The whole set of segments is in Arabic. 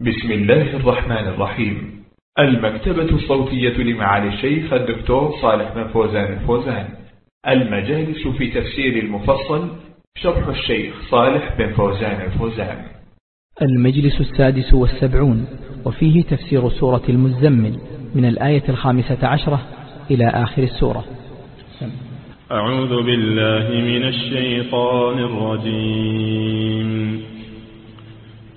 بسم الله الرحمن الرحيم. المكتبة الصوتية لمعالي الشيخ الدكتور صالح بن فوزان الفوزان. المجالس في تفسير المفصل شرح الشيخ صالح بن فوزان الفوزان. المجلس السادس والسبعون وفيه تفسير سورة المزمل من الآية الخامسة عشرة إلى آخر السورة. أعوذ بالله من الشيطان الرجيم.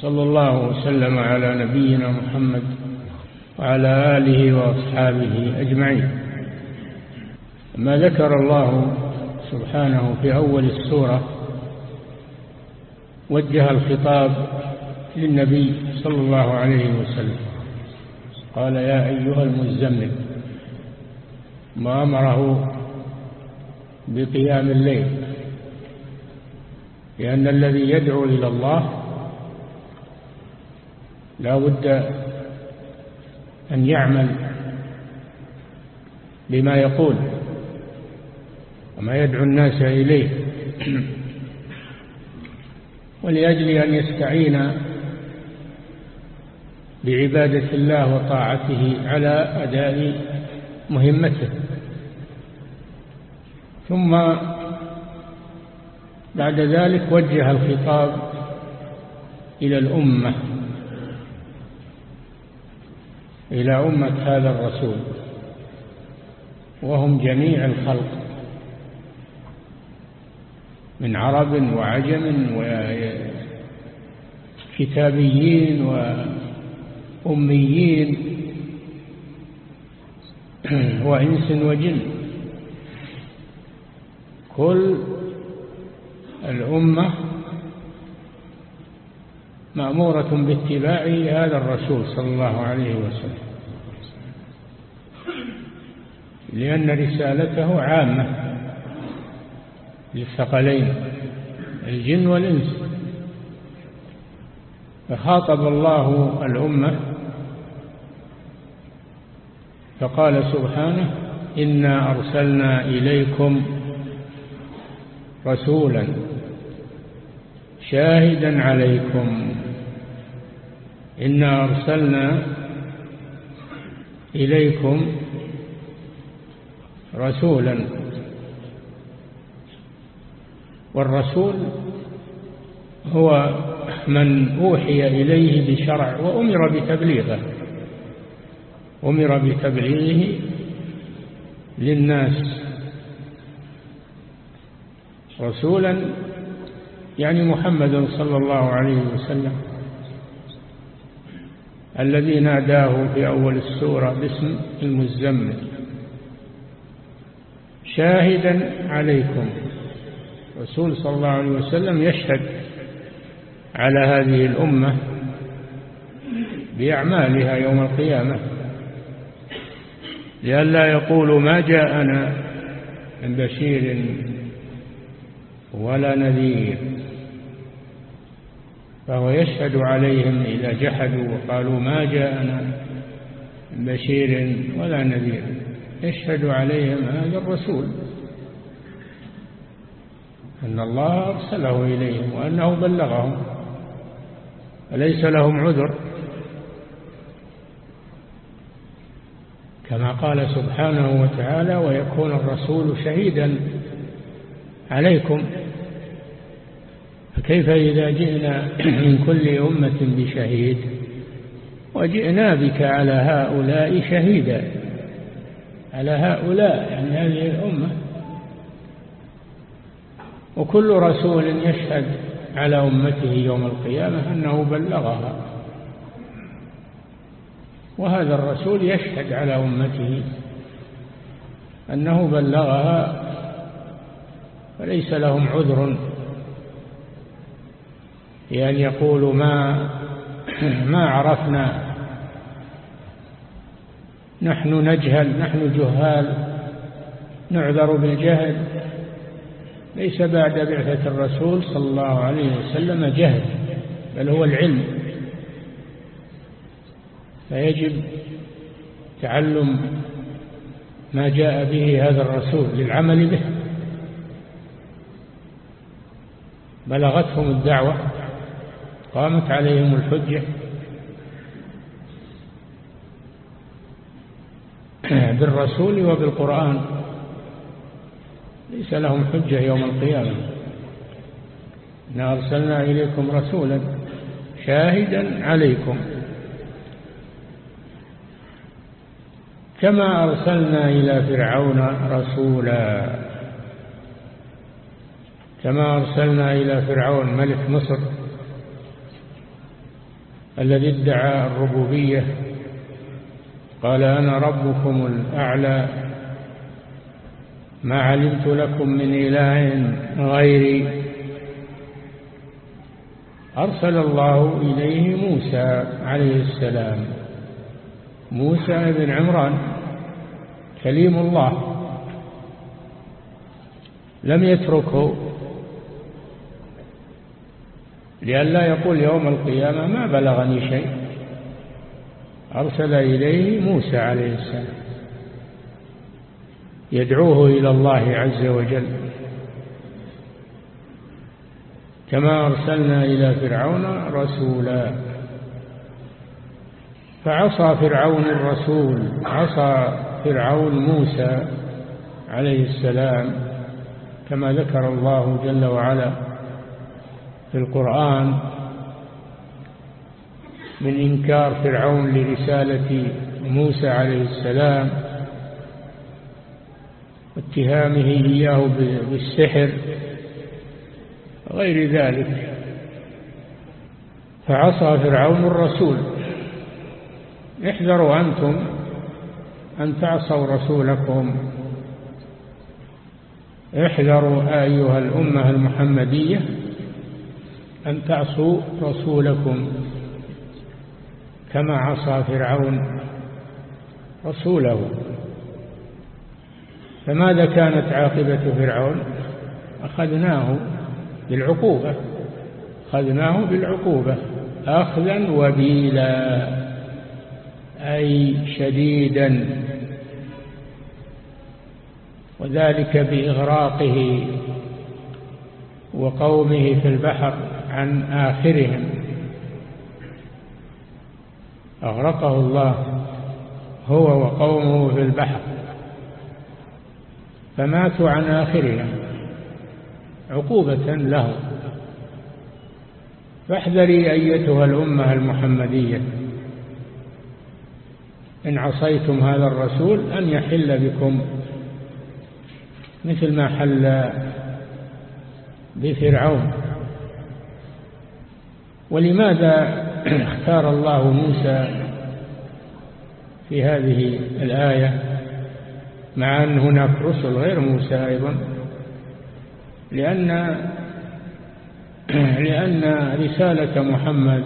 صلى الله وسلم على نبينا محمد وعلى آله وأصحابه أجمعين. ما ذكر الله سبحانه في أول السورة وجه الخطاب للنبي صلى الله عليه وسلم. قال يا أيها المزمل ما أمره بقيام الليل لأن الذي يدعو إلى الله لا بد أن يعمل بما يقول وما يدعو الناس إليه. ولأجل أن يستعين بعبادة الله وطاعته على أداء مهمته. ثم بعد ذلك وجه الخطاب إلى الأمة. إلى أمة هذا الرسول وهم جميع الخلق من عرب وعجم وكتابيين وأميين وإنس وجن. كل الأمة مأمورة باتباع هذا الرسول صلى الله عليه وسلم لأن رسالته عامة للثقلين الجن والإنس. فخاطب الله الأمة فقال سبحانه إنا أرسلنا إليكم رسولا شاهدا عليكم. إنا أرسلنا إليكم رسولا. والرسول هو من أوحي إليه بشرع وأمر بتبليغه. أمر بتبليغه للناس. رسولا يعني محمد صلى الله عليه وسلم الذي ناداه في أول السورة باسم المزمل. شاهدا عليكم. رسول صلى الله عليه وسلم يشهد على هذه الأمة بأعمالها يوم القيامة. لئلا يقولوا ما جاءنا من بشير ولا نذير. فهو يشهد عليهم إذا جحدوا وقالوا ما جاءنا بشير ولا نذير. يشهد عليهم هذا الرسول. أن الله أرسله إليهم وأنه بلغهم. فليس لهم عذر؟ كما قال سبحانه وتعالى ويكون الرسول شهيدا عليكم. فكيف إذا جئنا من كل أمة بشهيد؟ وجئنا بك على هؤلاء شهيدا. على هؤلاء يعني هذه الأمة. وكل رسول يشهد على أمته يوم القيامة أنه بلغها. وهذا الرسول يشهد على أمته أنه بلغها. فليس لهم عذر بأن يقولوا ما ما عرفنا نحن نجهل نحن جهال نعذر بالجهل. ليس بعد بعثة الرسول صلى الله عليه وسلم جهل بل هو العلم. فيجب تعلم ما جاء به هذا الرسول للعمل به. بلغتهم الدعوة. قامت عليهم الحجة. بالرسول وبالقرآن. ليس لهم حجة يوم القيامة. إنا أرسلنا إليكم رسولا شاهدا عليكم. كما أرسلنا إلى فرعون رسولا. كما أرسلنا إلى فرعون ملك مصر. الذي ادعى الربوبية. قال أنا ربكم الأعلى. ما علمت لكم من إله غيري. أرسل الله إليه موسى عليه السلام. موسى بن عمران كليم الله. لم يتركه. لئلا يقول يوم القيامة ما بلغني شيء. أرسل إليه موسى عليه السلام. يدعوه إلى الله عز وجل. كما أرسلنا إلى فرعون رسولا. فعصى فرعون الرسول عصى فرعون موسى عليه السلام كما ذكر الله جل وعلا. في القرآن من إنكار فرعون لرسالة موسى عليه السلام واتهامه إياه بالسحر غير ذلك. فعصى فرعون الرسول. احذروا أنتم أن تعصوا رسولكم. احذروا أيها الأمة المحمدية أن تعصوا رسولكم كما عصى فرعون رسوله. فماذا كانت عاقبة فرعون؟ أخذناه بالعقوبة أخذناه بالعقوبة أخذا وبيلا أي شديدا. وذلك بإغراقه وقومه في البحر. عن آخرهم. أغرقه الله هو وقومه في البحر. فماتوا عن آخرهم عقوبة لهم. فاحذري أيتها الأمة المحمدية. إن عصيتم هذا الرسول أن يحل بكم مثل ما حل بفرعون. ولماذا اختار الله موسى في هذه الآية مع أن هناك رسل غير موسى أيضا؟ لأن لأن رسالة محمد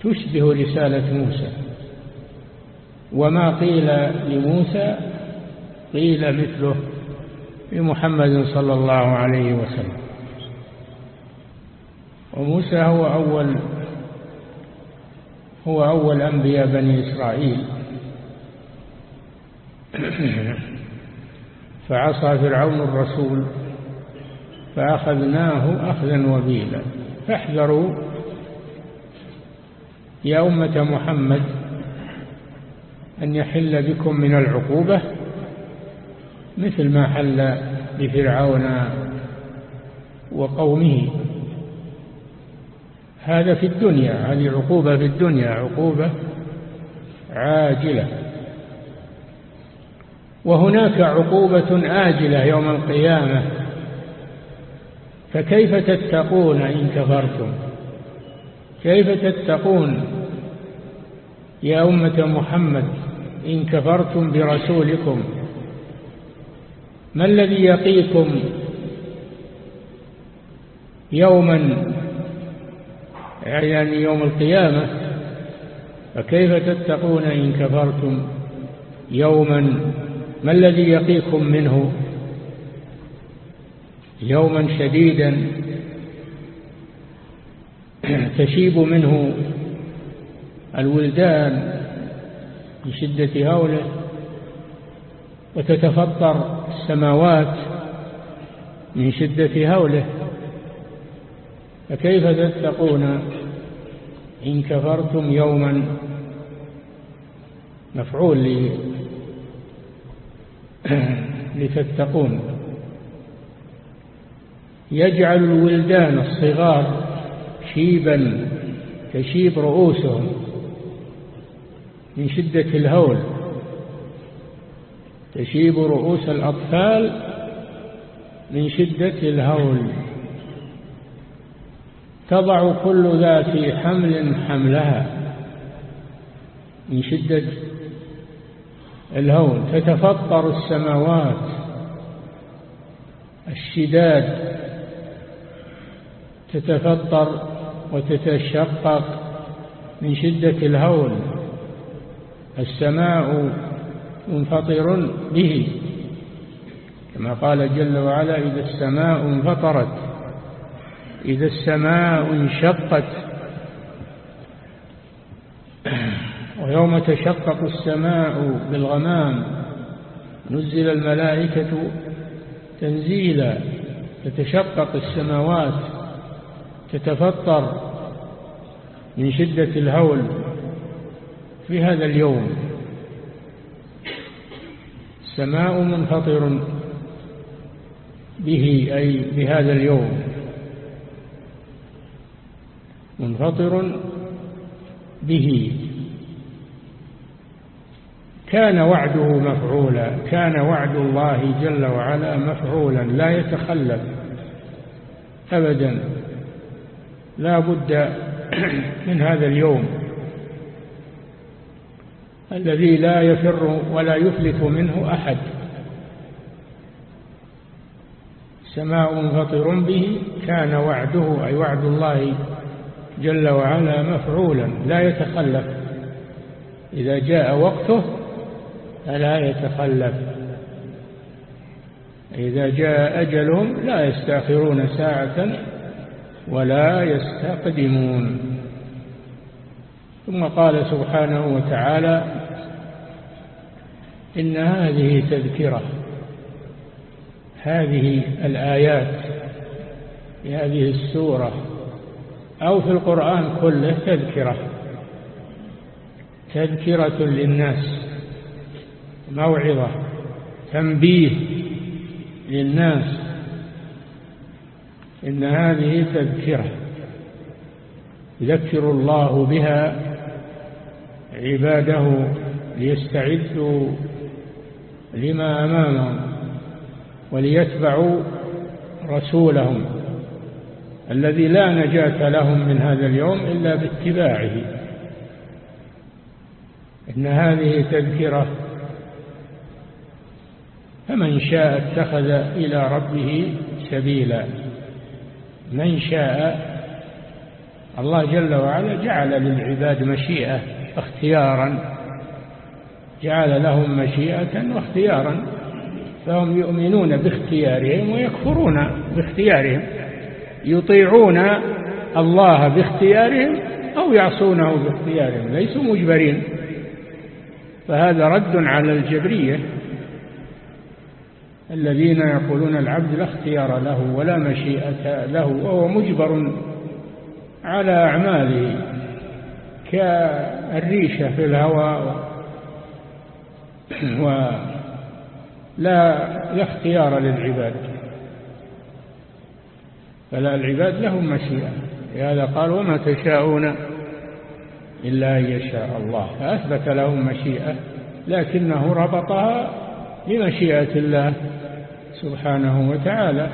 تشبه رسالة موسى. وما قيل لموسى قيل مثله لمحمد صلى الله عليه وسلم. وموسى هو أول هو أول أنبياء بني إسرائيل. فعصى فرعون الرسول فأخذناه أخذا وبيلا. فاحذروا يا أمة محمد أن يحل بكم من العقوبة مثل ما حل بفرعون وقومه. هذا في الدنيا هذه عقوبة في الدنيا عقوبة عاجلة. وهناك عقوبة آجلة يوم القيامة. فكيف تتقون إن كفرتم؟ كيف تتقون يا أمة محمد إن كفرتم برسولكم؟ ما الذي يقيكم يوما يعني يوم القيامة. فكيف تتقون إن كفرتم يوما؟ ما الذي يقيكم منه؟ يوما شديدا تشيب منه الولدان بشدة هوله وتتفطر السماوات من شدة هوله. فكيف تتقون؟ إن كفرتم يوما. مفعول لتتقون. يجعل الولدان الصغار شيبا تشيب رؤوسهم من شدة الهول. تشيب رؤوس الأطفال من شدة الهول. تضع كل ذات حمل حملها من شدة الهون تتفطر السماوات الشداد تتفطر وتتشقق من شدة الهول السماء منفطر به كما قال جل وعلا إذا السماء انفطرت إذا السماء انشقت ويوم تشقق السماء بالغمام نزل الملائكة تنزيلا تتشقق السماوات تتفطر من شدة الهول في هذا اليوم. السماء منفطر به أي بهذا اليوم. منفطر به. كان وعده مفعولا كان وعد الله جل وعلا مفعولا لا يتخلف أبدا. لا بد من هذا اليوم الذي لا يفر ولا يفلت منه أحد. سماء منفطر به كان وعده أي وعد الله جل وعلا مفعولا لا يتخلف. إذا جاء وقته فلا يتخلف. إذا جاء أجلهم لا يستأخرون ساعة ولا يستقدمون. ثم قال سبحانه وتعالى إن هذه تذكرة هذه الآيات في هذه السورة أو في القرآن كله تذكرة. تذكرة للناس موعظة تنبيه للناس. إن هذه تذكرة يذكر الله بها عباده ليستعدوا لما أمامهم وليتبعوا رسولهم. الذي لا نجاة لهم من هذا اليوم إلا باتباعه. إن هذه تذكرة فمن شاء اتخذ إلى ربه سبيلا. من شاء الله جل وعلا جعل للعباد مشيئة اختيارا. جعل لهم مشيئة واختيارا. فهم يؤمنون باختيارهم ويكفرون باختيارهم. يطيعون الله باختيارهم أو يعصونه باختيارهم ليسوا مجبرين. فهذا رد على الجبرية. الذين يقولون العبد لا اختيار له ولا مشيئة له وهو مجبر على أعماله كالريشة في الهواء ولا لا اختيار للعباد. فلا العباد لهم مشيئة. لهذا قال وما تشاءون إلا أن يشاء الله. فأثبت لهم مشيئة لكنه ربطها بمشيئة الله سبحانه وتعالى.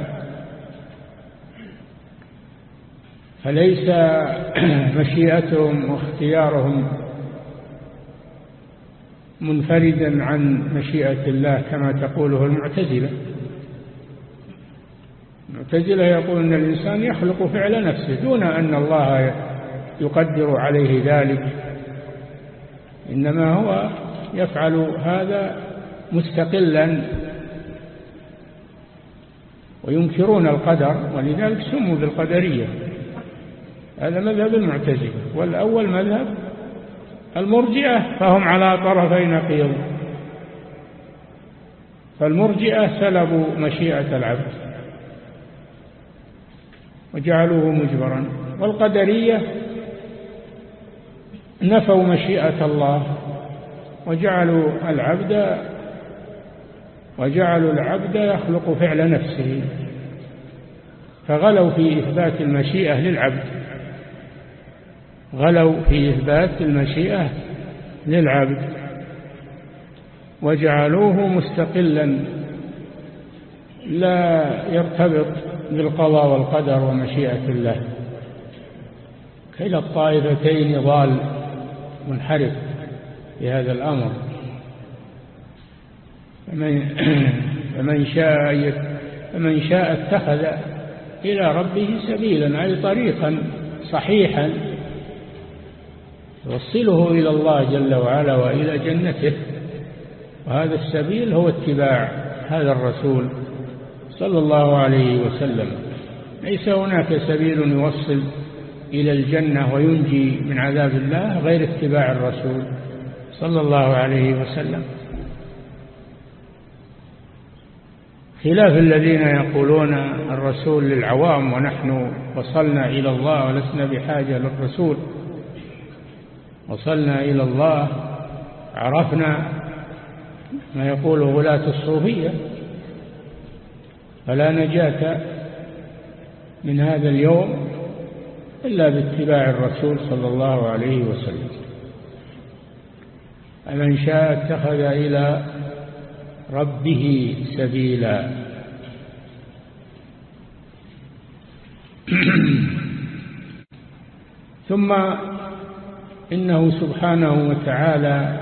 فليس مشيئتهم واختيارهم منفردا عن مشيئة الله كما تقوله المعتزلة. المعتزلة يقول أن الإنسان يخلق فعل نفسه دون أن الله يقدر عليه ذلك. إنما هو يفعل هذا مستقلا. وينكرون القدر ولذلك سموا بالقدرية. هذا مذهب المعتزلة. والأول مذهب المرجئة فهم على طرفي نقيض. فالمرجئة سلبوا مشيئة العبد. وجعلوه مجبرا. والقدرية نفوا مشيئة الله وجعلوا العبد وجعلوا العبد يخلق فعل نفسه فغلوا في إثبات المشيئة للعبد. غلوا في إثبات المشيئة للعبد. وجعلوه مستقلا لا يرتبط بالقضاء والقدر ومشيئة الله. كلا الطائفتين ضال منحرف في هذا الأمر. فمن, فمن شاء فمن شاء اتخذ إلى ربه سبيلا أي طريقا صحيحا يوصله إلى الله جل وعلا وإلى جنته. وهذا السبيل هو اتباع هذا الرسول صلى الله عليه وسلم. ليس هناك سبيل يوصل إلى الجنة وينجي من عذاب الله غير اتباع الرسول صلى الله عليه وسلم. خلاف الذين يقولون الرسول للعوام ونحن وصلنا إلى الله ولسنا بحاجة للرسول وصلنا إلى الله عرفنا ما يقوله غلاة الصوفية. فلا نجاة من هذا اليوم إلا باتباع الرسول صلى الله عليه وسلم. فمن شاء اتخذ إلى ربه سبيلا. ثم إنه سبحانه وتعالى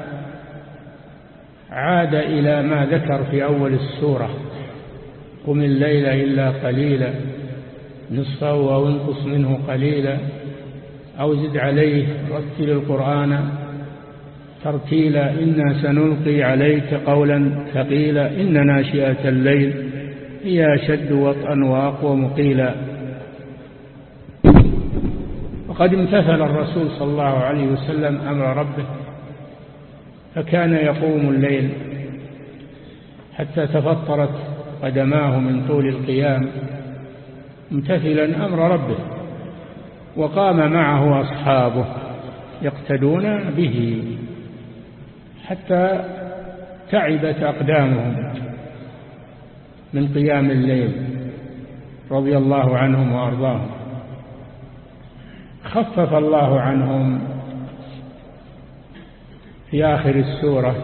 عاد إلى ما ذكر في أول السورة. قم الليل إلا قليلا نصفه أو انقص منه قليلا أو زد عليه رتل القرآن ترتيلا إنا سنلقي عليك قولا ثقيلا إن ناشئة الليل هي أشد وطئا وأقوى مقيلا. وقد امتثل الرسول صلى الله عليه وسلم أمر ربه فكان يقوم الليل حتى تفطرت قدماه من طول القيام امتثلا أمر ربه وقام معه أصحابه يقتدون به حتى تعبت أقدامهم من قيام الليل رضي الله عنهم وأرضاهم. خفف الله عنهم في آخر السورة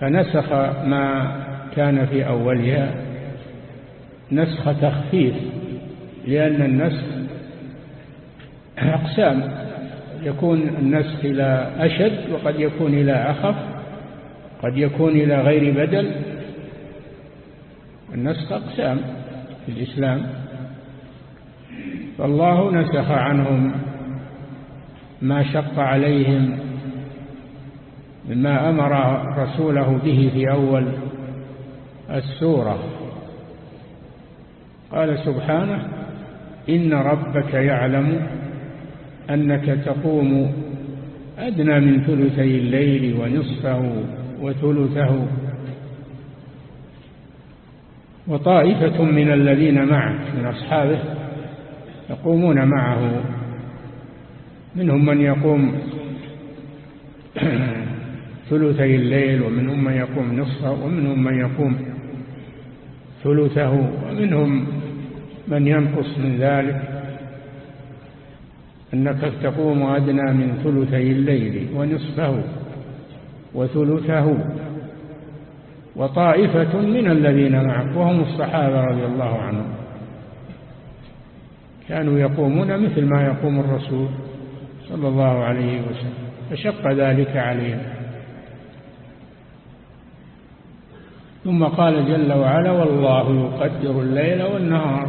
فنسخ ما كان في أولها نسخ تخفيف لأن النسخ أقسام يكون النسخ إلى أشد وقد يكون إلى أخف قد يكون إلى غير بدل. النسخ أقسام في الإسلام. فالله نسخ عنهم ما شق عليهم مما أمر رسوله به في أول السورة. قال سبحانه إن ربك يعلم أنك تقوم أدنى من ثلثي الليل ونصفه وثلثه. وطائفة من الذين معه من أصحابه يقومون معه. منهم من يقوم ثلثي الليل ومنهم من يقوم نصفه ومنهم من يقوم ثلثه ومنهم من ينقص من ذلك. أنك تقوم أدنى من ثلثي الليل ونصفه وثلثه وطائفة من الذين معك وهم الصحابة رضي الله عنهم. كانوا يقومون مثل ما يقوم الرسول صلى الله عليه وسلم فشق ذلك عليهم. ثم قال جل وعلا والله يقدر الليل والنهار.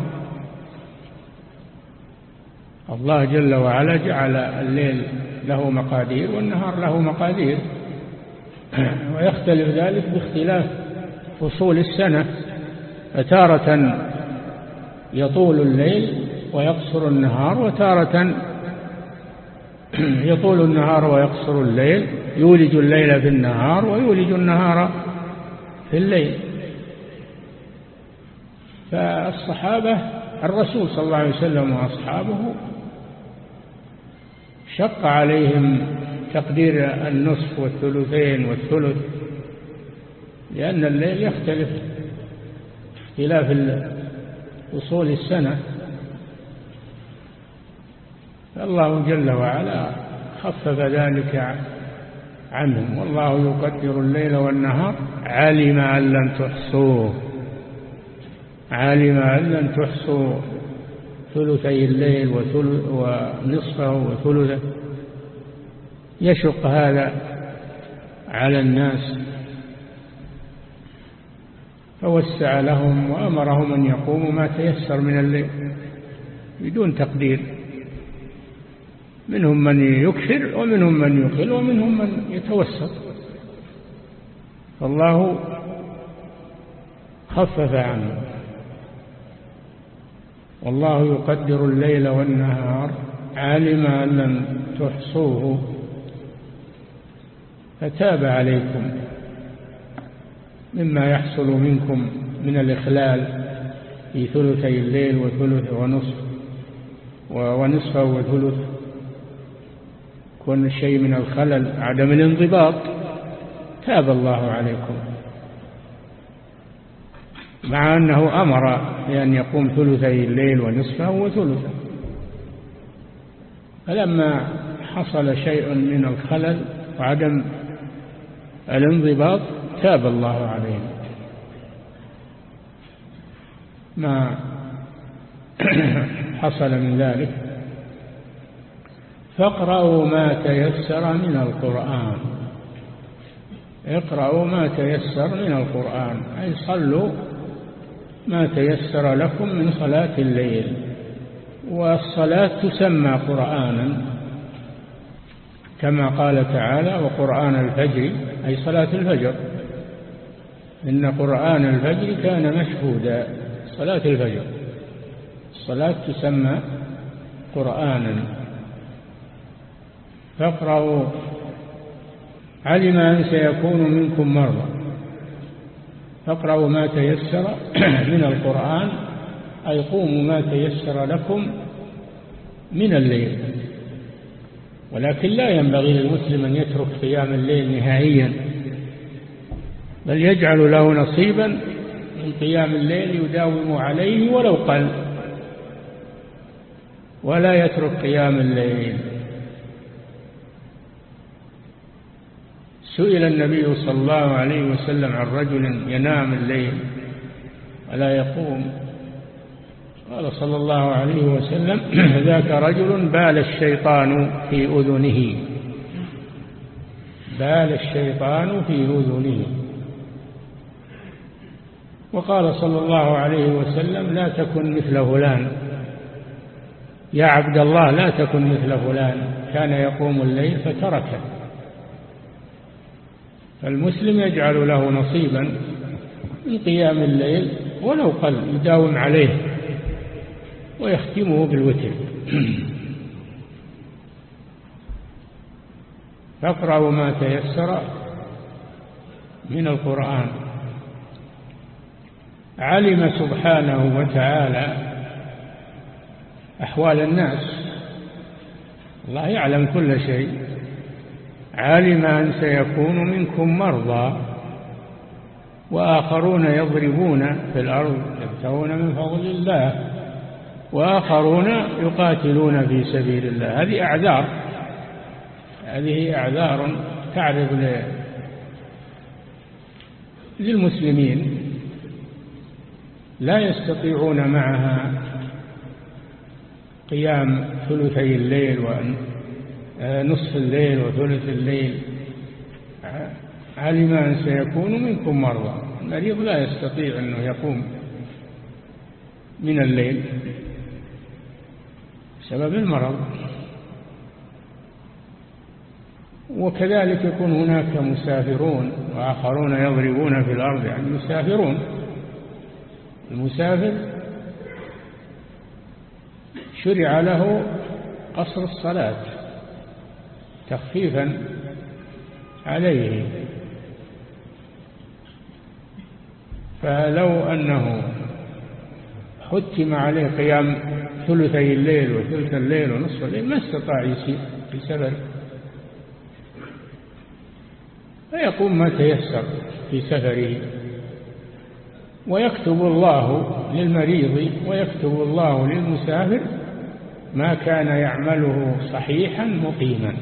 الله جل وعلا جعل الليل له مقادير والنهار له مقادير. ويختلف ذلك باختلاف فصول السنة. فتارة يطول الليل ويقصر النهار وتارة يطول النهار ويقصر الليل يولج الليل في النهار ويولج النهار. في الليل. فالصحابة الرسول صلى الله عليه وسلم وأصحابه شق عليهم تقدير النصف والثلثين والثلث لأن الليل يختلف اختلاف وصول السنة. فالله جل وعلا خفف ذلك عنهم والله يقدر الليل والنهار. علم أن لن تحصوه. علم أن لن تحصوا ثلثي الليل ونصفه وثلثه. يشق هذا على الناس. فوسع لهم وأمرهم أن يقوموا ما تيسر من الليل. بدون تقدير. منهم من يكثر ومنهم من يقل ومنهم من يتوسط. فالله خفف عنه. والله يقدر الليل والنهار علم أن لن تحصوه. فتاب عليكم مما يحصل منكم من الإخلال في ثلثي الليل وثلث ونصف ونصفه وثلث. كون شيء من الخلل عدم الانضباط. تاب الله عليكم. مع أنه أمر بأن يقوم ثلثي الليل ونصفه وثلثه فلما حصل شيء من الخلل وعدم الانضباط تاب الله عليهم ما حصل من ذلك فاقرأوا ما تيسر من القرآن. اقرأوا ما تيسر من القرآن. أي صلوا ما تيسر لكم من صلاة الليل. والصلاة تسمى قرآنا كما قال تعالى وقرآن الفجر أي صلاة الفجر. إن قرآن الفجر كان مشهودا. صلاة الفجر. الصلاة تسمى قرآنا. فاقرأوا. علم أن سيكون منكم مرضى. فاقرأوا ما تيسر من القرآن أي قوموا ما تيسر لكم من الليل. ولكن لا ينبغي للمسلم أن يترك قيام الليل نهائيا بل يجعل له نصيبا من قيام الليل يداوم عليه ولو قل. ولا يترك قيام الليل. سئل النبي صلى الله عليه وسلم عن رجل ينام الليل ولا يقوم قال صلى الله عليه وسلم ذاك رجل بال الشيطان في أذنه بال الشيطان في أذنه. وقال صلى الله عليه وسلم لا تكن مثل فلان يا عبد الله لا تكن مثل فلان كان يقوم الليل فتركه. فالمسلم يجعل له نصيبا من قيام الليل ولو قل يداوم عليه ويختمه بالوتر. فاقرأوا ما تيسر من القرآن. علم سبحانه وتعالى أحوال الناس. الله يعلم كل شيء. علم أن سيكون منكم مرضى وآخرون يضربون في الأرض يبتغون من فضل الله وآخرون يقاتلون في سبيل الله. هذه أعذار هذه أعذار تعرض للمسلمين لا يستطيعون معها قيام ثلثي الليل ونصف الليل وثلث الليل. علم أن سيكون منكم مرضى. المريض لا يستطيع أنه يقوم من الليل بسبب المرض. وكذلك يكون هناك مسافرون وآخرون يضربون في الأرض. يعني مسافرون المسافر شرع له قصر الصلاة. تخفيفا عليه. فلو أنه حتم عليه قيام ثلثي الليل وثلث الليل ونصف الليل ما استطاع يسير سفر فيقوم ما تيسر في سفره. ويكتب الله للمريض ويكتب الله للمسافر ما كان يعمله صحيحا مقيما.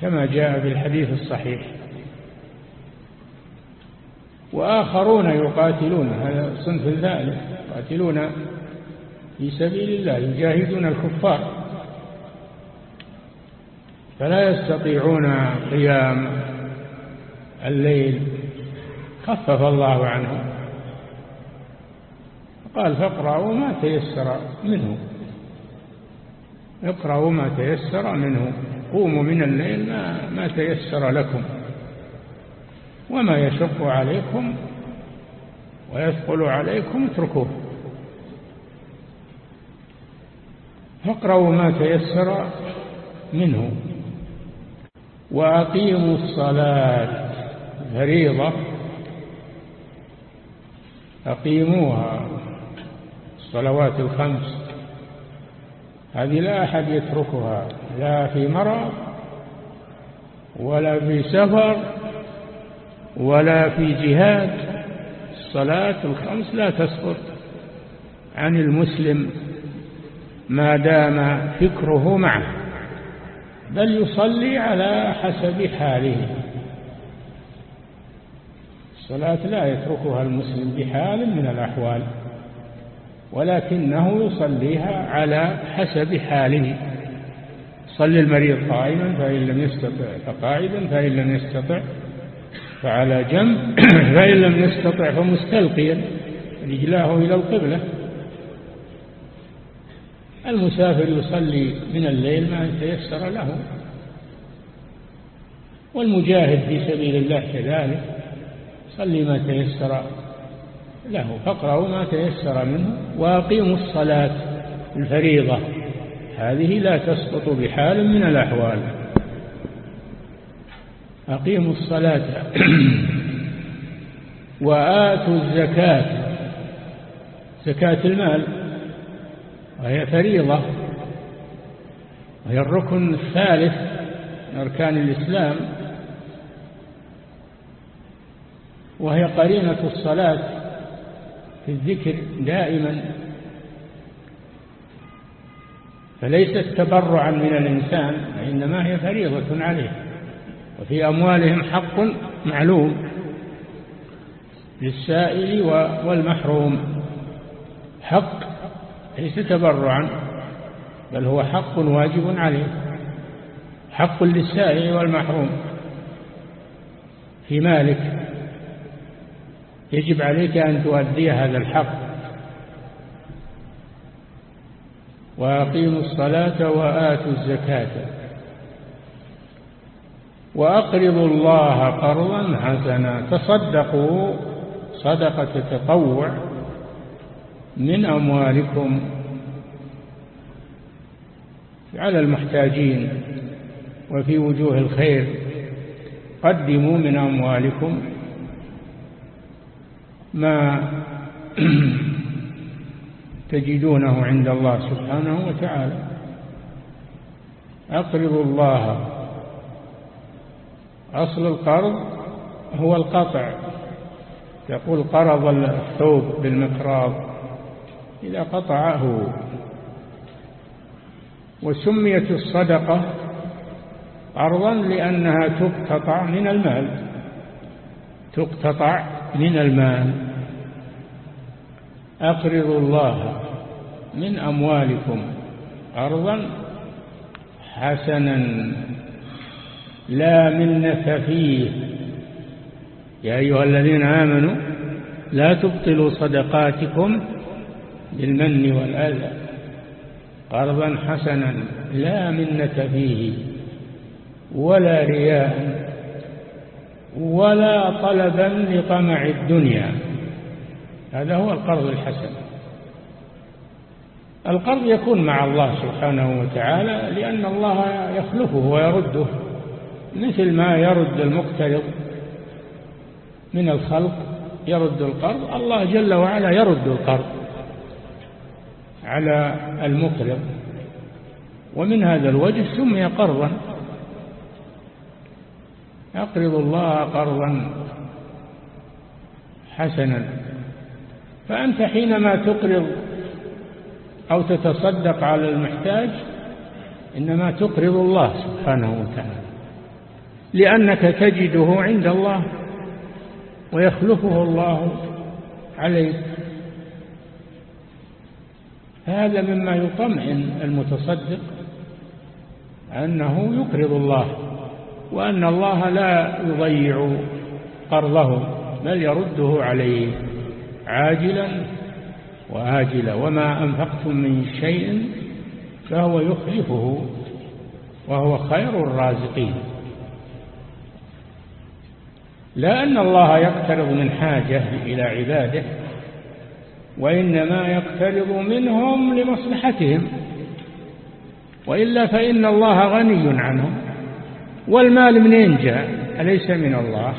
كما جاء في الحديث الصحيح. وآخرون يقاتلون هذا صنف ثالث يقاتلون في سبيل الله يجاهدون الكفار. فلا يستطيعون قيام الليل. خفف الله عنهم. قال فاقرأوا ما تيسر منه. اقرأوا ما تيسر منه. قوموا من الليل ما, ما تيسر لكم. وما يشق عليكم ويثقل عليكم اتركوه. فاقرأوا ما تيسر منه. وأقيموا الصلاة فريضة. أقيموها. الصلوات الخمس. هذه لا أحد يتركها لا في مرض ولا في سفر ولا في جهاد. الصلاة الخمس لا تسقط عن المسلم ما دام فكره معه بل يصلي على حسب حاله. الصلاة لا يتركها المسلم بحال من الأحوال. ولكنه يصليها على حسب حاله. صلي المريض قائما فإن لم يستطع فقاعدا فإن لم يستطع فعلى جنب فإن لم يستطع فمستلقيا رجلاه إلى القبلة. المسافر يصلي من الليل ما تيسر له. والمجاهد في سبيل الله كذلك صلي ما تيسر له فاقرأوا ما تيسر منه وأقيموا الصلاة الفريضة. هذه لا تسقط بحال من الأحوال. أقيموا الصلاة وآتوا الزكاة. زكاة المال وهي فريضة. وهي الركن الثالث من أركان الإسلام. وهي قرينة الصلاة. في الذكر دائما. فليست تبرعا من الإنسان وإنما هي فريضة عليه وفي أموالهم حق معلوم للسائل والمحروم. حق ليس تبرعا بل هو حق واجب عليه حق للسائل والمحروم. في مالك يجب عليك أن تؤدي هذا الحق. وأقيموا الصلاة وآتوا الزكاة. وأقرضوا الله قرضا حسنا. تصدقوا صدقة تطوع من أموالكم على المحتاجين وفي وجوه الخير. قدموا من أموالكم. ما تجدونه عند الله سبحانه وتعالى. أقرضوا الله. أصل القرض هو القطع. يقول قرض الثوب بالمقراض إذا قطعه. وسميت الصدقة أرضا لأنها تقتطع من المال. تقتطع من المال. أقرضوا الله من أموالكم أرضا حسنا لا منة فيه. يا أيها الذين آمنوا لا تبطلوا صدقاتكم بالمن والأذى. قرضا حسنا لا منة فيه ولا رياء. ولا طلبا لطمع الدنيا. هذا هو القرض الحسن. القرض يكون مع الله سبحانه وتعالى لأن الله يخلفه ويرده. مثل ما يرد المقترض من الخلق يرد القرض الله جل وعلا يرد القرض على المقرض ومن هذا الوجه سمي قرضا. أقرض الله قرضا حسنا. فأنت حينما تقرض أو تتصدق على المحتاج إنما تقرض الله سبحانه وتعالى لأنك تجده عند الله ويخلفه الله عليك. هذا مما يطمئن المتصدق أنه يقرض الله وأن الله لا يضيع قرضه بل يرده عليه. عاجلا وآجلا وما أنفقتم من شيء فهو يخلفه وهو خير الرازقين. لا أن الله يقترض من حاجة إلى عباده وإنما يقترض منهم لمصلحتهم. وإلا فإن الله غني عنهم. والمال منين جاء؟ أليس من الله؟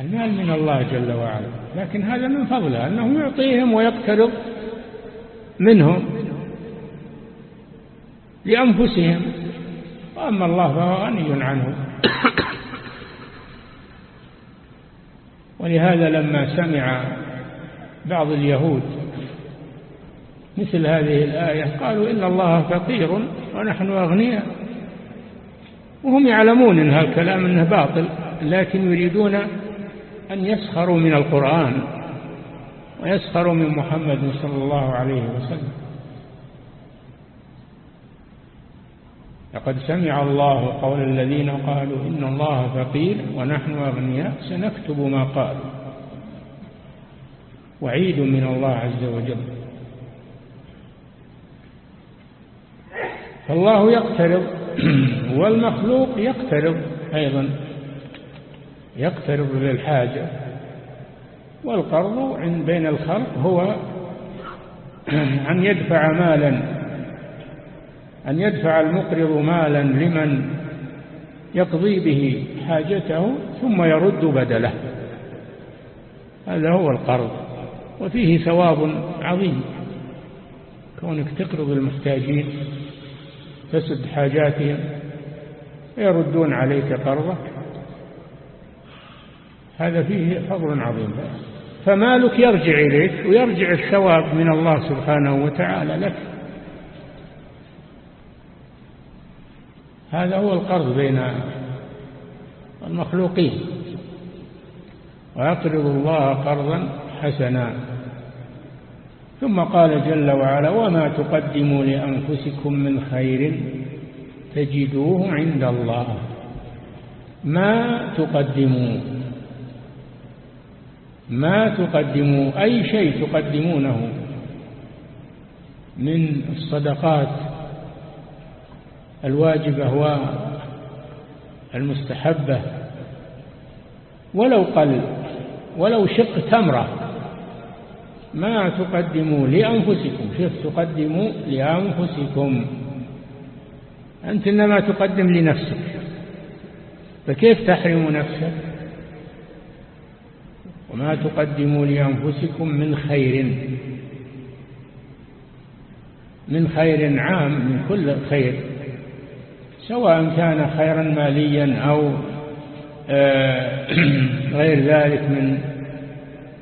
المال من الله جل وعلا. لكن هذا من فضله أنه يعطيهم ويقترض منهم لأنفسهم. وأما الله فهو غني عنه. ولهذا لما سمع بعض اليهود مثل هذه الآية قالوا إن الله فقير ونحن أغنياء. وهم يعلمون أن هالكلام أنه باطل لكن يريدون أن يسخروا من القرآن ويسخروا من محمد صلى الله عليه وسلم. لقد سمع الله قول الذين قالوا إن الله فقير ونحن أغنياء سنكتب ما قالوا. وعيد من الله عز وجل. فالله يقترض والمخلوق يقترض أيضا يقترض للحاجة. والقرض بين الخلق هو أن يدفع مالا أن يدفع المقرض مالا لمن يقضي به حاجته ثم يرد بدله. هذا هو القرض وفيه ثواب عظيم. كونك تقرض المحتاجين تسد حاجاتهم ويردون عليك قرضك. هذا فيه فضل عظيم. فمالك يرجع إليك ويرجع الثواب من الله سبحانه وتعالى لك. هذا هو القرض بين المخلوقين. ويقرض الله قرضا حسنا. ثم قال جل وعلا وما تقدموا لأنفسكم من خير تجدوه عند الله. ما تقدموا؟ ما تقدموا؟ أي شيء تقدمونه من الصدقات الواجبة والمستحبة؟ ولو قل ولو شق تمرة. ما تقدموا لأنفسكم. شوف تقدموا لأنفسكم. أنت إنما تقدم لنفسك. فكيف تحرم نفسك؟ وما تقدموا لأنفسكم من خير. من خير عام من كل خير. سواء كان خيرا ماليا أو آه، غير ذلك من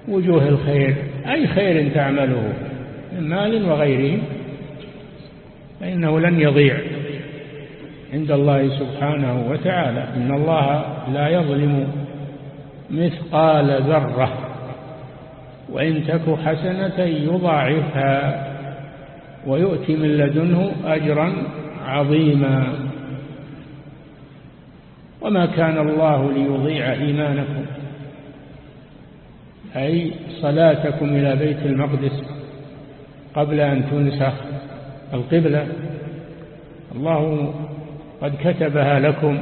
وجوه الخير. أي خير تعمله من مال وغيره فإنه لن يضيع. عند الله سبحانه وتعالى إن الله لا يظلم مثقال ذرة وإن تك حسنة يضاعفها ويؤتي من لدنه أجرا عظيما. وما كان الله ليضيع إيمانكم. أي صلاتكم إلى بيت المقدس قبل أن تنسخ القبلة. الله قد كتبها لكم.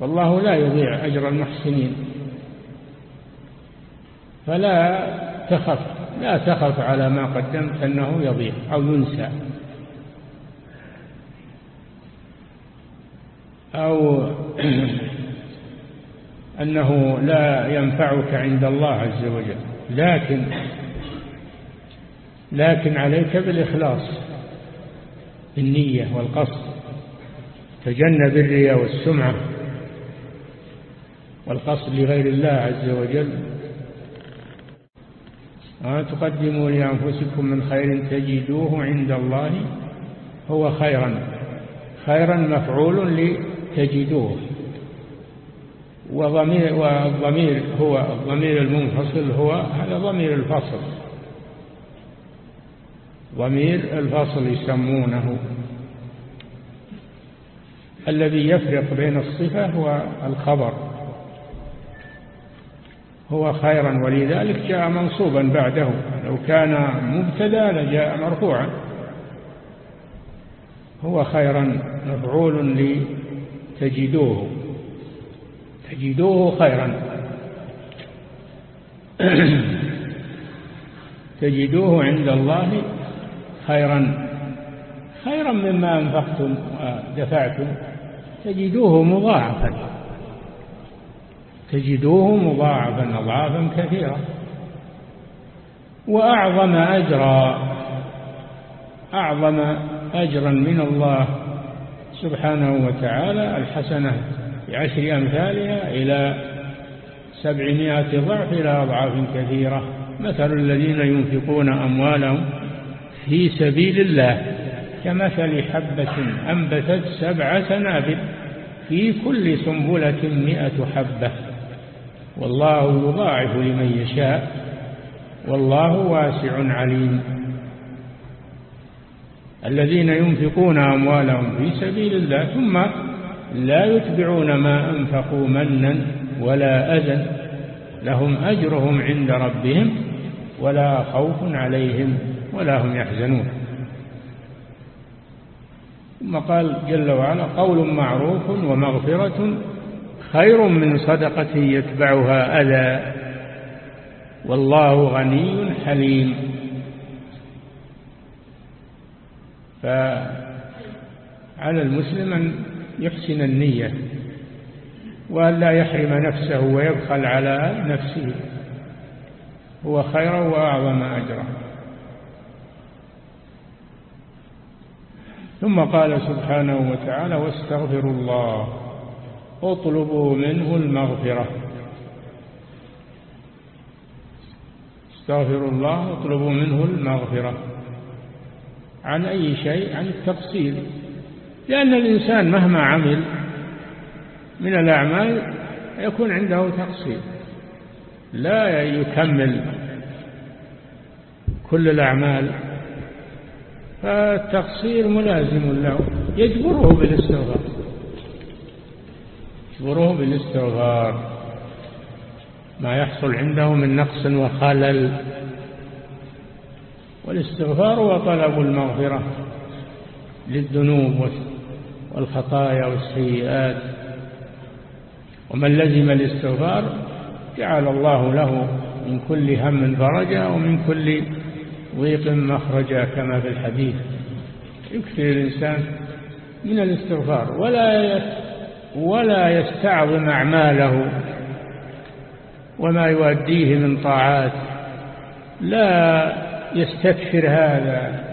والله لا يضيع أجر المحسنين. فلا تخف لا تخف على ما قدمت أنه يضيع أو ينسى. أو أنه لا ينفعك عند الله عز وجل. لكن لكن عليك بالإخلاص النية والقصد تجنب الرياء والسمعة والقصد لغير الله عز وجل. وما تقدموا لأنفسكم من خير تجدوه عند الله هو خيرا خيرا مفعول لتجدوه. وضمير والضمير هو الضمير المنفصل هو هذا ضمير الفصل. ضمير الفصل يسمونه. الذي يفرق بين الصفة والخبر هو خيرا ولذلك جاء منصوبا بعده. لو كان مبتدأ لجاء مرفوعا. هو خيرا مفعول لتجدوه. تجدوه خيرا. تجدوه عند الله خيرا. خيرا مما أنفقتم ودفعتم. تجدوه مضاعفا. تجدوه مضاعفا أضعافا كثيرة. وأعظم أجرا أعظم أجرا من الله سبحانه وتعالى الحسنة بعشر أمثالها إلى سبعمائة ضعف إلى أضعاف كثيرة. مثل الذين ينفقون أموالهم في سبيل الله. كمثل حبة أنبتت سبع سنابل في كل سنبلة مئة حبة. والله يضاعف لمن يشاء. والله واسع عليم. الذين ينفقون أموالهم في سبيل الله ثم لا يتبعون ما أنفقوا منا ولا أذى. لهم أجرهم عند ربهم ولا خوف عليهم ولا هم يحزنون. ثم قال جل وعلا قول معروف ومغفرة خير من صدقة يتبعها أذى. والله غني حليم. فعلى المسلم أن يحسن النية وأن لا يحرم نفسه ويبخل على نفسه. هو خيرا وأعظم أجرا. ثم قال سبحانه وتعالى واستغفروا الله اطلبوا منه المغفرة. استغفروا الله اطلبوا منه المغفرة. عن أي شيء؟ عن التقصير لأن الإنسان مهما عمل من الأعمال يكون عنده تقصير. لا يكمل كل الأعمال فالتقصير ملازم له. يجبره بالاستغفار. يجبره بالاستغفار. ما يحصل عنده من نقص وخلل. والاستغفار هو طلب المغفرة للذنوب. والخطايا والسيئات. ومن لزم الاستغفار جعل الله له من كل هم فرجا ومن كل ضيق مخرجا كما في الحديث. يكثر الإنسان من الاستغفار ولا ولا يستعظم أعماله وما يؤديه من طاعات. لا يستكثر هذا.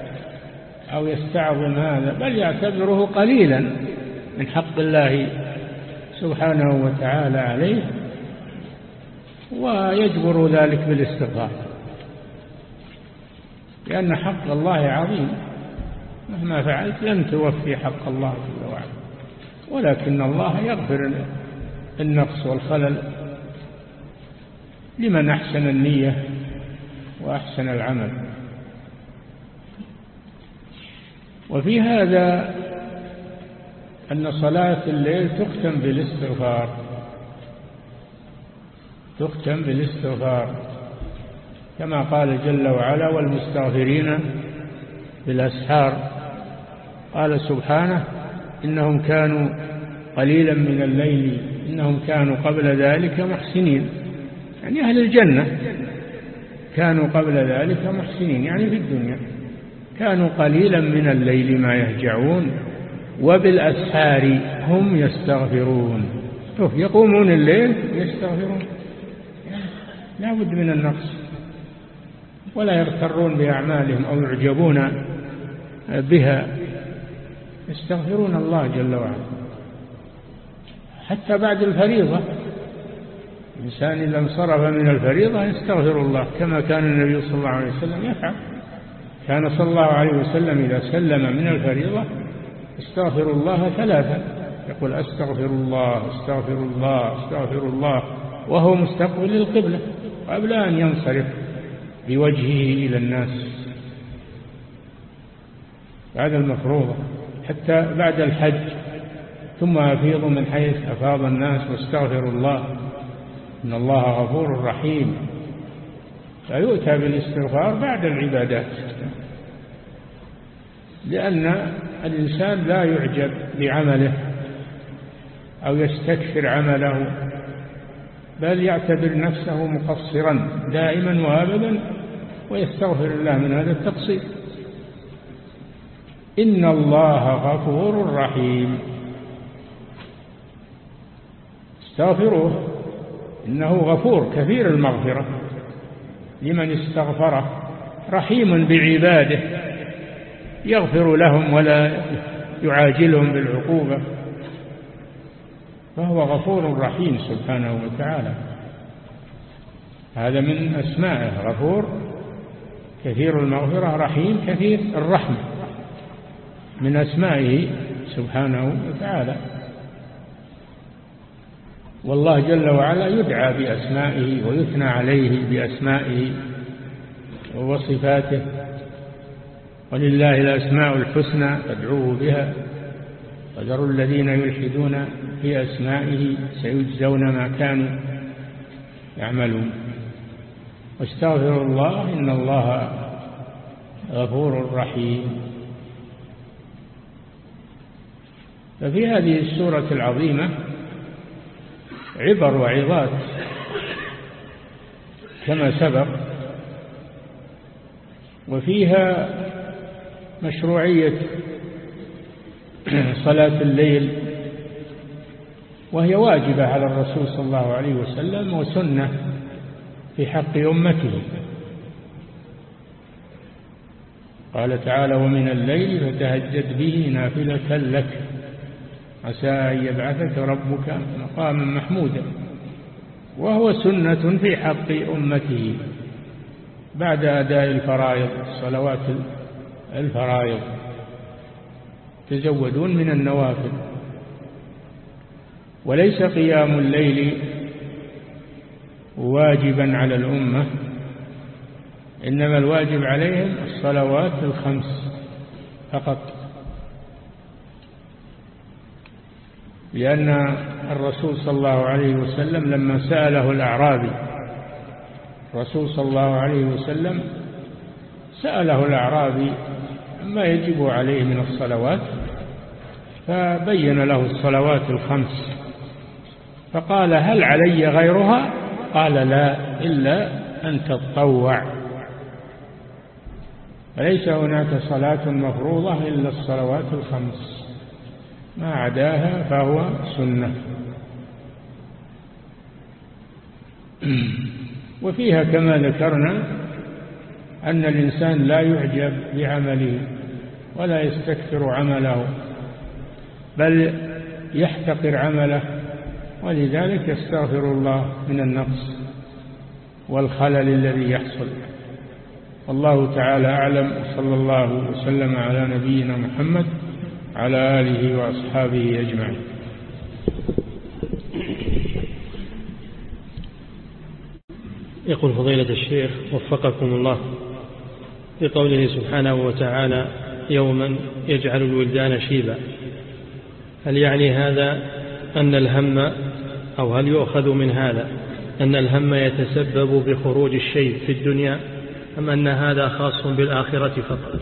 أو يستعظم هذا بل يعتبره قليلا من حق الله سبحانه وتعالى عليه ويجبر ذلك بالاستغفار. لأن حق الله عظيم. مهما فعلت لن توفي حق الله جل وعلا. ولكن الله يغفر النقص والخلل لمن أحسن النية وأحسن العمل. وفي هذا أن صلاة الليل تختم بالاستغفار. تختم بالاستغفار. كما قال جل وعلا والمستغفرين بالأسحار. قال سبحانه إنهم كانوا قليلا من الليل إنهم كانوا قبل ذلك محسنين. يعني أهل الجنة كانوا قبل ذلك محسنين يعني في الدنيا. كانوا قليلا من الليل ما يهجعون وبالأسحار هم يستغفرون. شوف يقومون الليل يستغفرون. لا بد من النقص. ولا يغترون بأعمالهم أو يعجبون بها. يستغفرون الله جل وعلا. حتى بعد الفريضة الإنسان إذا انصرف من الفريضة يستغفر الله كما كان النبي صلى الله عليه وسلم يفعل. كان صلى الله عليه وسلم إذا سلم من الفريضة استغفر الله ثلاثا يقول أستغفر الله أستغفر الله أستغفر الله وهو مستقبل القبلة قبل أن ينصرف بوجهه إلى الناس. بعد المفروضة حتى بعد الحج ثم أفيض من حيث أفاض الناس واستغفر الله. إن الله غفور رحيم. فيؤتى بالاستغفار بعد العبادات. لأن الإنسان لا يعجب بعمله أو يستكثر عمله بل يعتبر نفسه مقصرا دائما وابدا ويستغفر الله من هذا التقصير. إن الله غفور رحيم. استغفروه إنه غفور كثير المغفرة. لمن استغفره رحيم بعباده. يغفر لهم ولا يعاجلهم بالعقوبة. فهو غفور رحيم سبحانه وتعالى. هذا من أسمائه غفور كثير المغفرة رحيم كثير الرحمة. من أسمائه سبحانه وتعالى. والله جل وعلا يدعى بأسمائه ويثنى عليه بأسمائه وصفاته. ولله الأسماء الحسنى فادعوه بها. وذروا الذين يلحدون في أسمائه سيجزون ما كانوا يعملون. واستغفر الله إن الله غفور رحيم. ففي هذه السورة العظيمة عبر وعظات كما سبق وفيها مشروعية صلاة الليل وهي واجبة على الرسول صلى الله عليه وسلم وسنة في حق أمته. قال تعالى ومن الليل فتهجد به نافلة لك عسى أن يبعثك ربك مقاما محمودا. وهو سنة في حق أمته بعد أداء الفرائض الصلوات الفرائض. تزودون من النوافل. وليس قيام الليل واجبا على الأمة إنما الواجب عليهم الصلوات الخمس فقط. لأن الرسول صلى الله عليه وسلم لما سأله الأعرابي الرسول صلى الله عليه وسلم سأله الأعرابي ما يجب عليه من الصلوات فبين له الصلوات الخمس. فقال هل علي غيرها؟ قال لا إلا أن تتطوع فليس هناك صلاة مفروضة إلا الصلوات الخمس؟ ما عداها فهو سنة. وفيها كما ذكرنا أن الإنسان لا يعجب بعمله ولا يستكثر عمله بل يحتقر عمله ولذلك يستغفر الله من النقص والخلل الذي يحصل. والله تعالى أعلم صلى الله وسلم على نبينا محمد على آله وأصحابه أجمعين. يقول فضيلة الشيخ وفقكم الله. في قوله سبحانه وتعالى يوما يجعل الولدان شيبا. هل يعني هذا أن الهم أو هل يؤخذ من هذا أن الهم يتسبب بخروج الشيء في الدنيا أم أن هذا خاص بالآخرة فقط؟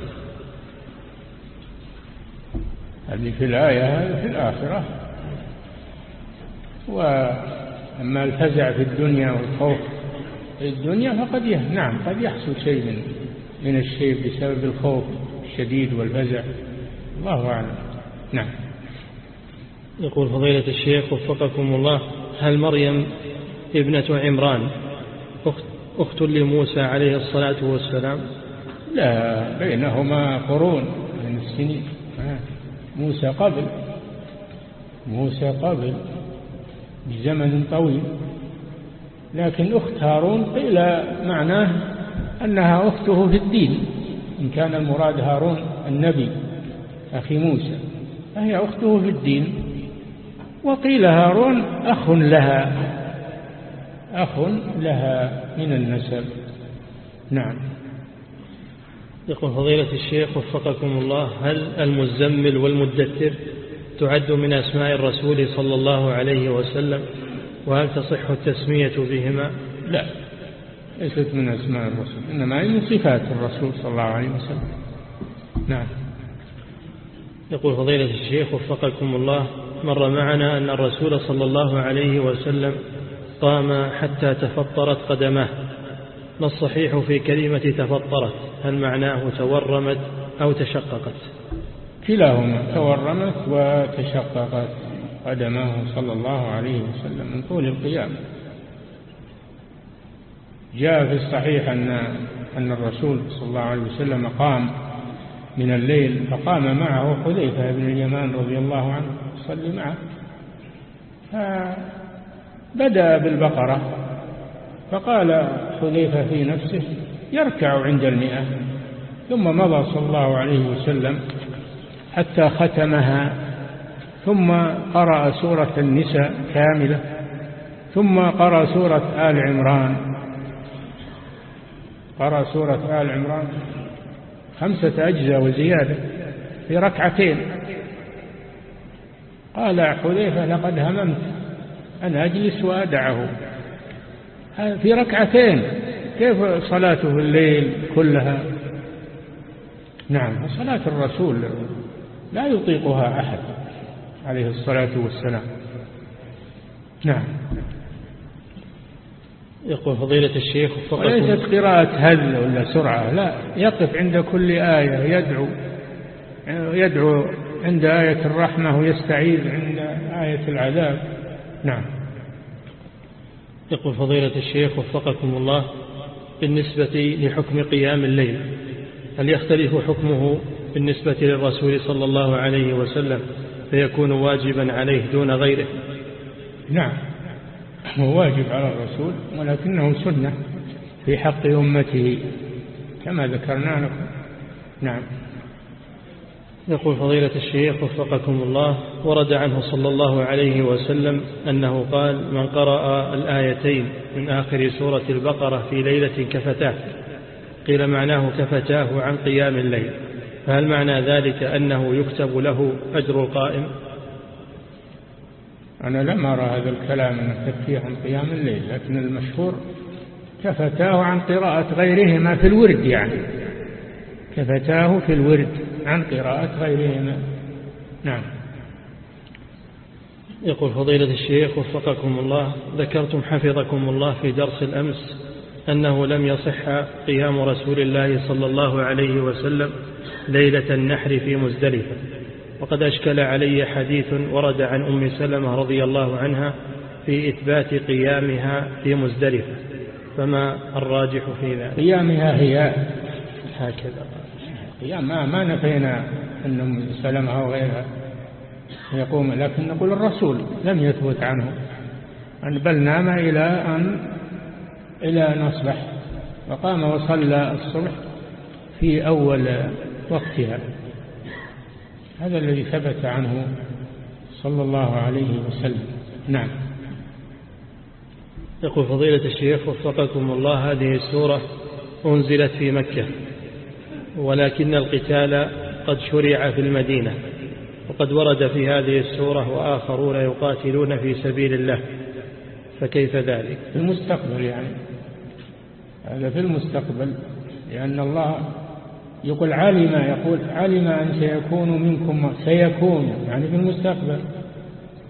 هذه في الآية هذه في الآخرة. وأما الفزع في الدنيا والخوف في الدنيا فقد نعم قد يحصل شيء من من الشيء بسبب الخوف الشديد والفزع الله أعلم. نعم. يقول فضيلة الشيخ وفقكم الله هل مريم ابنة عمران أخت, أخت لموسى عليه الصلاة والسلام؟ لا بينهما قرون من السنين. موسى قبل. موسى قبل بزمن طويل. لكن أخت هارون قيل معناه أنها أخته في الدين. إن كان المراد هارون النبي أخي موسى فهي أخته في الدين. وقيل هارون أخ لها أخ لها من النسب. نعم. يقول فضيلة الشيخ وفقكم الله هل المزمل والمدثر تعد من أسماء الرسول صلى الله عليه وسلم؟ وهل تصح التسمية بهما؟ لا. ليست من أسماء الرسول إنما هي من صفات الرسول صلى الله عليه وسلم. نعم. يقول فضيلة الشيخ وفقكم الله مر معنا أن الرسول صلى الله عليه وسلم قام حتى تفطرت قدماه. ما الصحيح في كلمة تفطرت؟ هل معناه تورمت أو تشققت؟ كلاهما تورمت وتشققت قدماه صلى الله عليه وسلم من طول القيام جاء في الصحيح أن أن الرسول صلى الله عليه وسلم قام من الليل فقام معه حذيفة بن اليمان رضي الله عنه يصلي معه. فبدأ بالبقرة فقال حذيفة في نفسه يركع عند المئة. ثم مضى صلى الله عليه وسلم حتى ختمها ثم قرأ سورة النساء كاملة ثم قرأ سورة آل عمران قرأ سورة آل عمران. خمسة أجزاء وزيادة في ركعتين. قال حذيفة لقد هممت أن أجلس وأدعه. في ركعتين. كيف صلاته الليل كلها؟ نعم صلاة الرسول لا يطيقها أحد عليه الصلاة والسلام. نعم. يقول فضيلة الشيخ وليست قراءة هل ولا سرعة؟ لا يقف عند كل آية يدعو يدعو عند آية الرحمة ويستعيذ عند آية العذاب. نعم. يقول فضيلة الشيخ وفقكم الله بالنسبة لحكم قيام الليل هل يختلف حكمه بالنسبة للرسول صلى الله عليه وسلم فيكون واجبا عليه دون غيره؟ نعم. هو واجب على الرسول ولكنه سنة في حق أمته كما ذكرنا لكم. نعم. يقول فضيلة الشيخ وفقكم الله ورد عنه صلى الله عليه وسلم أنه قال من قرأ الآيتين من آخر سورة البقرة في ليلة كفتاه قيل معناه كفتاه عن قيام الليل فهل معنى ذلك أنه يكتب له أجر القائم؟ أنا لم أرى هذا الكلام أنه تكفيه عن قيام الليل لكن المشهور كفتاه عن قراءة غيرهما في الورد يعني. كفتاه في الورد عن قراءة غيرهما. نعم. يقول فضيلة الشيخ وفقكم الله ذكرتم حفظكم الله في درس الأمس أنه لم يصح قيام رسول الله صلى الله عليه وسلم ليلة النحر في مزدلفة. وقد أشكل علي حديث ورد عن أم سلمة رضي الله عنها في إثبات قيامها في مزدلفة. فما الراجح في ذلك؟ قيامها هي هكذا. قيام ما, ما نفينا أن أم سلمة أو غيرها يقوم لكن نقول الرسول لم يثبت عنه. أن بل نام إلى أن إلى أن أصبح. وقام وصلى الصبح في أول وقتها. هذا الذي ثبت عنه صلى الله عليه وسلم. نعم. يقول فضيلة الشيخ وفقكم الله هذه السورة أنزلت في مكة ولكن القتال قد شرع في المدينة وقد ورد في هذه السورة وآخرون يقاتلون في سبيل الله فكيف ذلك؟ في المستقبل يعني. هذا في المستقبل لأن الله يقول علم يقول علم أن سيكون منكم سيكون يعني في المستقبل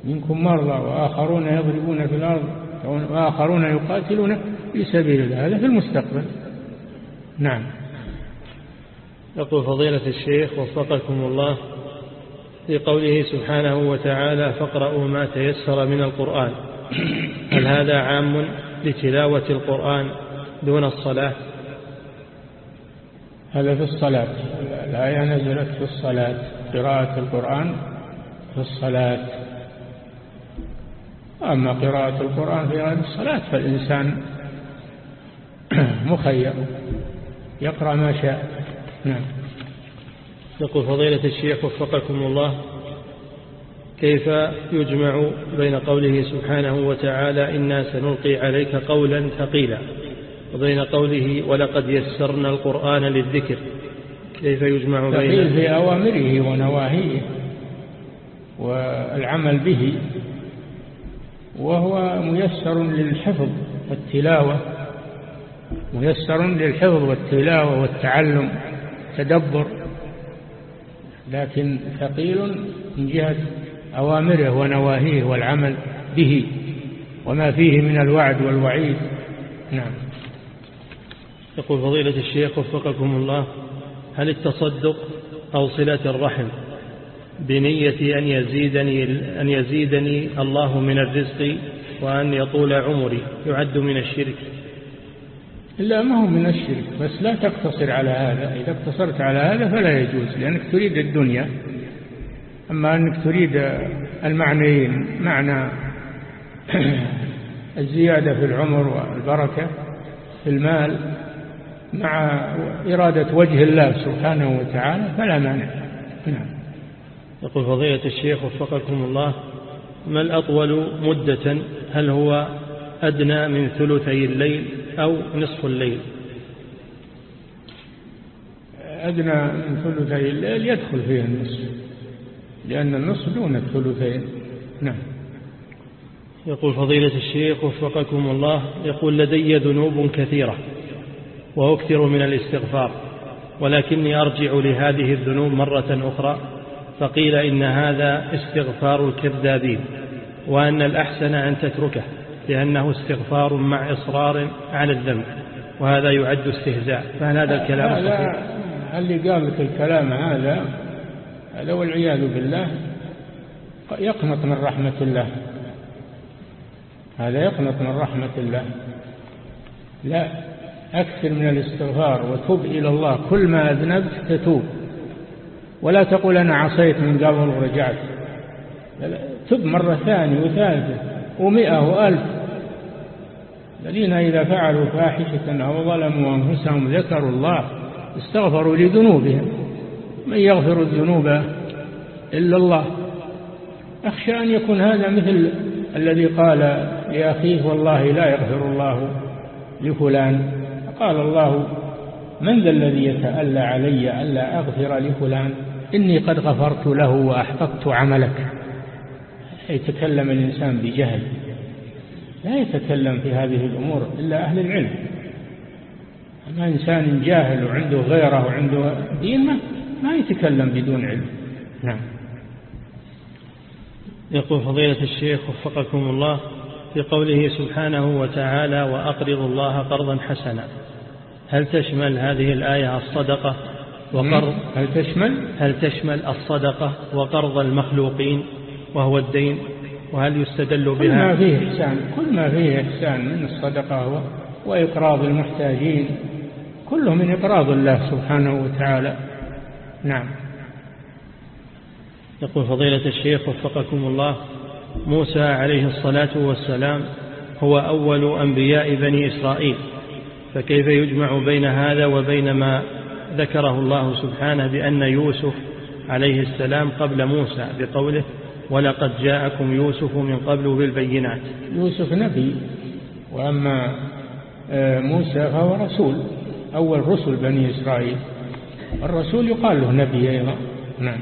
منكم مرضى وآخرون يضربون في الأرض وآخرون يقاتلون في سبيل الله هذا في المستقبل. نعم. يقول فضيلة الشيخ وفقكم الله في قوله سبحانه وتعالى فاقرأوا ما تيسر من القرآن. هل هذا عام لتلاوة القرآن دون الصلاة؟ هذا في الصلاة. الآية نزلت في الصلاة. قراءة القرآن في الصلاة. أما قراءة القرآن في غير الصلاة فالإنسان مخير. يقرأ ما شاء. نعم. يقول فضيلة الشيخ وفقكم الله كيف يجمع بين قوله سبحانه وتعالى إنا سنلقي عليك قولا ثقيلا؟ وبين قوله ولقد يسرنا القرآن للذكر كيف يجمع بين في أوامره ونواهيه والعمل به وهو ميسر للحفظ والتلاوة ميسر للحفظ والتلاوة والتعلم تدبر لكن ثقيل من جهة أوامره ونواهيه والعمل به وما فيه من الوعد والوعيد. نعم. يقول فضيلة الشيخ وفقكم الله هل التصدق أو صلة الرحم بنية أن يزيدني, أن يزيدني الله من الرزق وأن يطول عمري يعد من الشرك؟ لا ما هو من الشرك بس لا تقتصر على هذا. إذا اقتصرت على هذا فلا يجوز لأنك تريد الدنيا أما أنك تريد المعنيين معنى الزيادة في العمر والبركة في المال مع إرادة وجه الله سبحانه وتعالى فلا مانع. نعم. يقول فضيلة الشيخ وفقكم الله ما الأطول مدة؟ هل هو أدنى من ثلثي الليل أو نصف الليل؟ أدنى من ثلثي الليل يدخل فيه النصف لأن النصف دون الثلثين. نعم. يقول فضيلة الشيخ وفقكم الله يقول لدي ذنوب كثيرة. وأكثر من الاستغفار. ولكني أرجع لهذه الذنوب مرة أخرى فقيل إن هذا استغفار الكذابين وأن الأحسن أن تتركه لأنه استغفار مع إصرار على الذنب وهذا يعد استهزاء. فهل هذا الكلام صحيح؟ اللي قال لك الكلام هذا هذا والعياذ بالله يقنط من رحمة الله. هذا يقنط من رحمة الله. لا أكثر من الاستغفار وتب إلى الله. كل ما أذنبت تتوب. ولا تقول أنا عصيت من قبل ورجعت. تب مرة ثانية وثالثة ومئة وألف. الذين إذا فعلوا فاحشة أو ظلموا أنفسهم ذكروا الله استغفروا لذنوبهم. من يغفر الذنوب إلا الله؟ أخشى أن يكون هذا مثل الذي قال لأخيه والله لا يغفر الله لفلان. قال الله من ذا الذي يتألى علي ألا أغفر لفلان؟ إني قد غفرت له وأحببت عملك. يتكلم الإنسان بجهل. لا يتكلم في هذه الأمور إلا أهل العلم. أما إنسان جاهل وعنده غيره وعنده دين ما, يتكلم بدون علم. نعم. يقول فضيلة الشيخ وفقكم الله في قوله سبحانه وتعالى وأقرض الله قرضا حسنا. هل تشمل هذه الآية الصدقة وقرض؟ هل تشمل؟ هل تشمل الصدقة وقرض المخلوقين وهو الدين؟ وهل يستدل بها؟ كل ما فيه إحسان كل ما فيه إحسان من الصدقة وإقراض المحتاجين كله من إقراض الله سبحانه وتعالى. نعم. يقول فضيلة الشيخ وفقكم الله موسى عليه الصلاة والسلام هو أول أنبياء بني إسرائيل. فكيف يجمع بين هذا وبين ما ذكره الله سبحانه بأن يوسف عليه السلام قبل موسى بقوله ولقد جاءكم يوسف من قبل بالبينات يوسف نبي وأما آه، موسى فهو رسول أول رسل بني إسرائيل. الرسول يقال له نبي أيضا. نعم.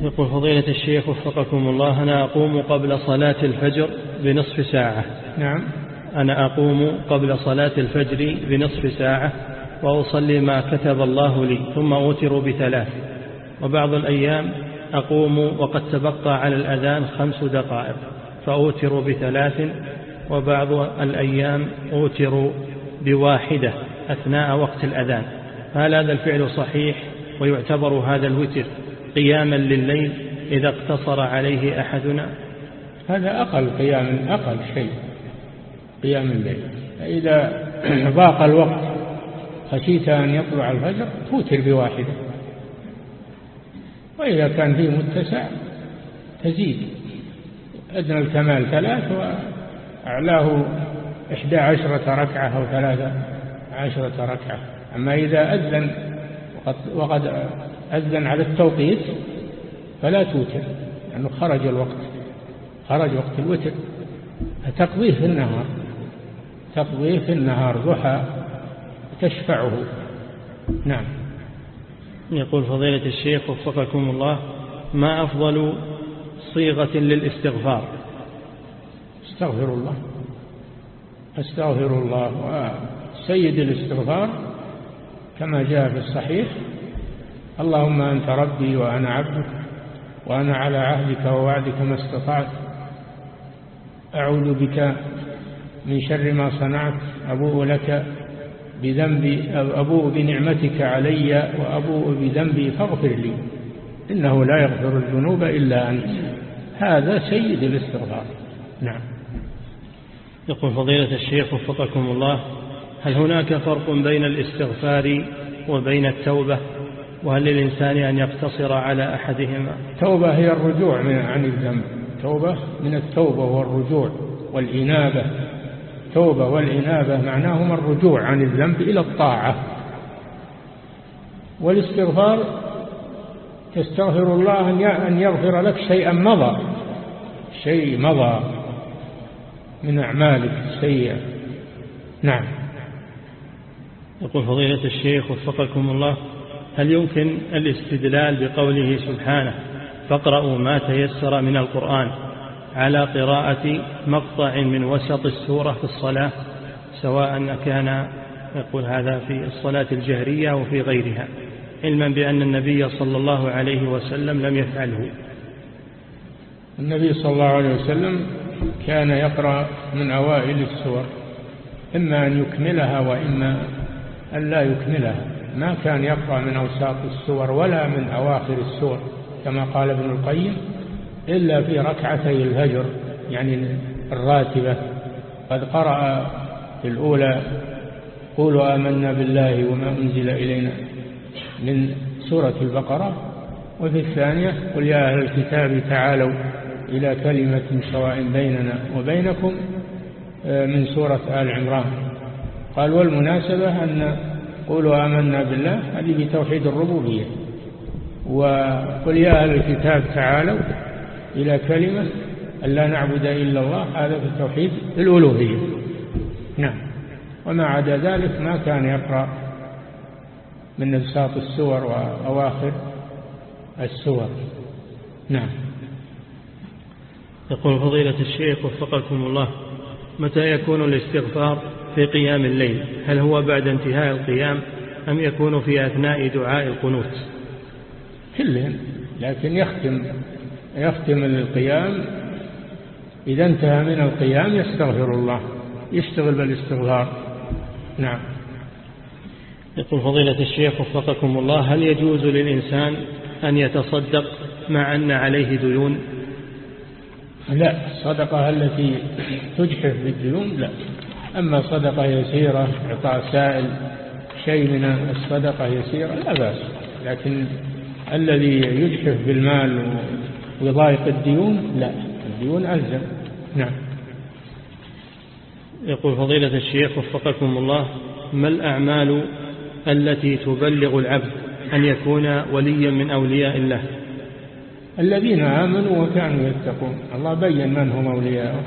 يقول فضيلة الشيخ وفقكم الله أنا أقوم قبل صلاة الفجر بنصف ساعة. نعم. أنا أقوم قبل صلاة الفجر بنصف ساعة وأصلي ما كتب الله لي ثم أوتر بثلاث. وبعض الأيام أقوم وقد تبقى على الأذان خمس دقائق فأوتر بثلاث. وبعض الأيام أوتر بواحدة أثناء وقت الأذان. هل هذا الفعل صحيح؟ ويعتبر هذا الوتر قياما لليل إذا اقتصر عليه أحدنا؟ هذا أقل قيام أقل شيء. قيام الليل. فإذا ضاق الوقت خشيت أن يطلع الفجر توتر بواحدة وإذا كان فيه متسع تزيد. أدنى الكمال ثلاث وأعلاه إحدى عشرة ركعة أو ثلاثة عشرة ركعة. أما إذا أذن وقد, وقد أذن على التوقيت فلا توتر لأنه يعني خرج الوقت خرج وقت الوتر. فتقضيه في النهار. تقضيه في النهار ضحى تشفعه. نعم. يقول فضيلة الشيخ وفقكم الله ما أفضل صيغة للاستغفار؟ استغفر الله. استغفر الله. سيد الاستغفار كما جاء في الصحيح اللهم أنت ربي وأنا عبدك وأنا على عهدك ووعدك ما استطعت أعوذ بك من شر ما صنعت أبوء لك بذنبي أبوء بنعمتك علي وأبوء بذنبي فاغفر لي. إنه لا يغفر الذنوب إلا أنت. هذا سيد الاستغفار. نعم. يقول فضيلة الشيخ وفقكم الله هل هناك فرق بين الاستغفار وبين التوبة؟ وهل للإنسان أن يقتصر على أحدهما؟ التوبة هي الرجوع من عن الذنب. توبة من التوبة والرجوع والإنابة. توبة والإنابة معناهما الرجوع عن الذنب إلى الطاعة. والاستغفار تستغفر الله أن يغفر لك شيئا مضى. شيء مضى من أعمالك السيئة. نعم. يقول فضيلة الشيخ وفقكم الله هل يمكن الاستدلال بقوله سبحانه فاقرأوا ما تيسر من القرآن على قراءة مقطع من وسط السورة في الصلاة سواء كان يقول هذا في الصلاة الجهرية وفي غيرها علما بأن النبي صلى الله عليه وسلم لم يفعله. النبي صلى الله عليه وسلم كان يقرأ من أوائل السور إما أن يكملها وإما أن لا يكملها. ما كان يقرأ من أوساط السور ولا من أواخر السور كما قال ابن القيم إلا في ركعتي الفجر يعني الراتبة. قد قرأ في الأولى قولوا آمنا بالله وما أنزل إلينا من سورة البقرة وفي الثانية قل يا أهل الكتاب تعالوا إلى كلمة سواء بيننا وبينكم آه، من سورة آل عمران. قال والمناسبة أن قولوا آمنا بالله هذه بتوحيد الربوبية. وقل يا أهل الكتاب تعالوا إلى كلمة أن لا نعبد إلا الله هذا في التوحيد الألوهية. نعم. وما عدا ذلك ما كان يقرأ من نبساط السور وأواخر السور. نعم. يقول فضيلة الشيخ وفقكم الله متى يكون الاستغفار في قيام الليل؟ هل هو بعد انتهاء القيام أم يكون في أثناء دعاء القنوت؟ كلهم لكن يختم يختم القيام إذا انتهى من القيام يستغفر الله. يشتغل بالاستغفار. نعم. يقول فضيلة الشيخ وفقكم الله هل يجوز للإنسان أن يتصدق مع أن عليه ديون؟ لا الصدقة التي تجحف بالديون لا. أما صدقة يسيرة إعطاء سائل شيء من الصدقة يسيرة لا بأس. لكن الذي يجحف بالمال ويضايق الديون؟ لا. الديون ألزم نعم. يقول فضيلة الشيخ وفقكم الله ما الأعمال التي تبلغ العبد أن يكون وليا من أولياء الله؟ الذين آمنوا وكانوا يتقون. الله بين من هم أولياءه.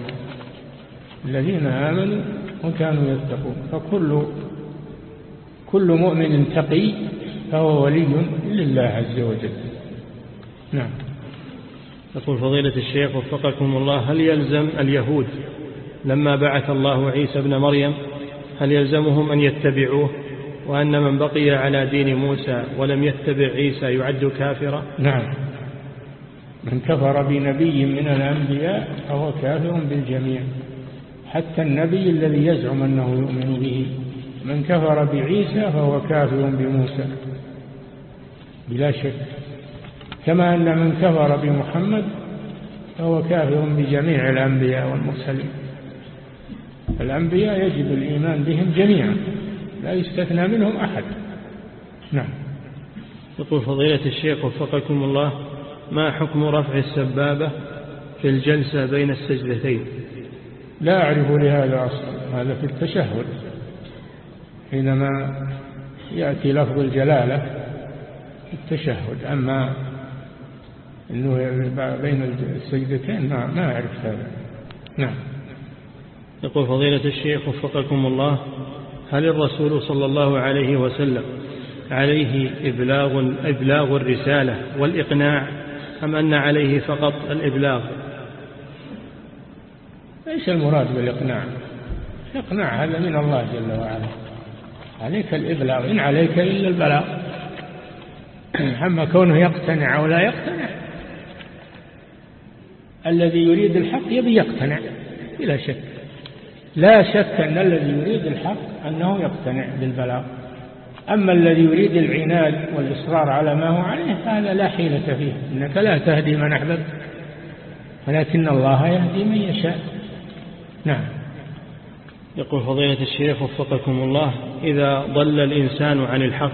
الذين آمنوا وكانوا يتقون. فكل كل مؤمن تقي فهو ولي لله عز وجل. نعم. يقول فضيلة الشيخ وفقكم الله هل يلزم اليهود لما بعث الله عيسى ابن مريم هل يلزمهم أن يتبعوه؟ وأن من بقي على دين موسى ولم يتبع عيسى يعد كافرا؟ نعم. من كفر بنبي من الأنبياء فهو كافر بالجميع حتى النبي الذي يزعم أنه يؤمن به. من كفر بعيسى فهو كافر بموسى. بلا شك. كما أن من كفر بمحمد فهو كافر بجميع الأنبياء والمرسلين. الأنبياء يجب الإيمان بهم جميعا لا يستثنى منهم أحد. نعم. يقول فضيلة الشيخ وفقكم الله ما حكم رفع السبابة في الجلسة بين السجدتين؟ لا أعرف لهذا أصلا هذا في التشهد. حينما يأتي لفظ الجلالة في التشهد أما أنه بين السجدتين ما, ما أعرف هذا. نعم. يقول فضيلة الشيخ وفقكم الله هل الرسول صلى الله عليه وسلم عليه إبلاغ, إبلاغ الرسالة والإقناع أم أن عليه فقط الإبلاغ؟ ليس المراد بالإقناع. الإقناع هذا من الله جل وعلا. عليك الإبلاغ إن عليك إلا البلاغ. أما كونه يقتنع أو لا يقتنع الذي يريد الحق يبي يقتنع بلا شك. لا شك أن الذي يريد الحق أنه يقتنع بالبلاغ. أما الذي يريد العناد والإصرار على ما هو عليه فهذا لا حيلة فيه إنك لا تهدي من أحببت. ولكن الله يهدي من يشاء. نعم. يقول فضيلة الشيخ وفقكم الله إذا ضل الإنسان عن الحق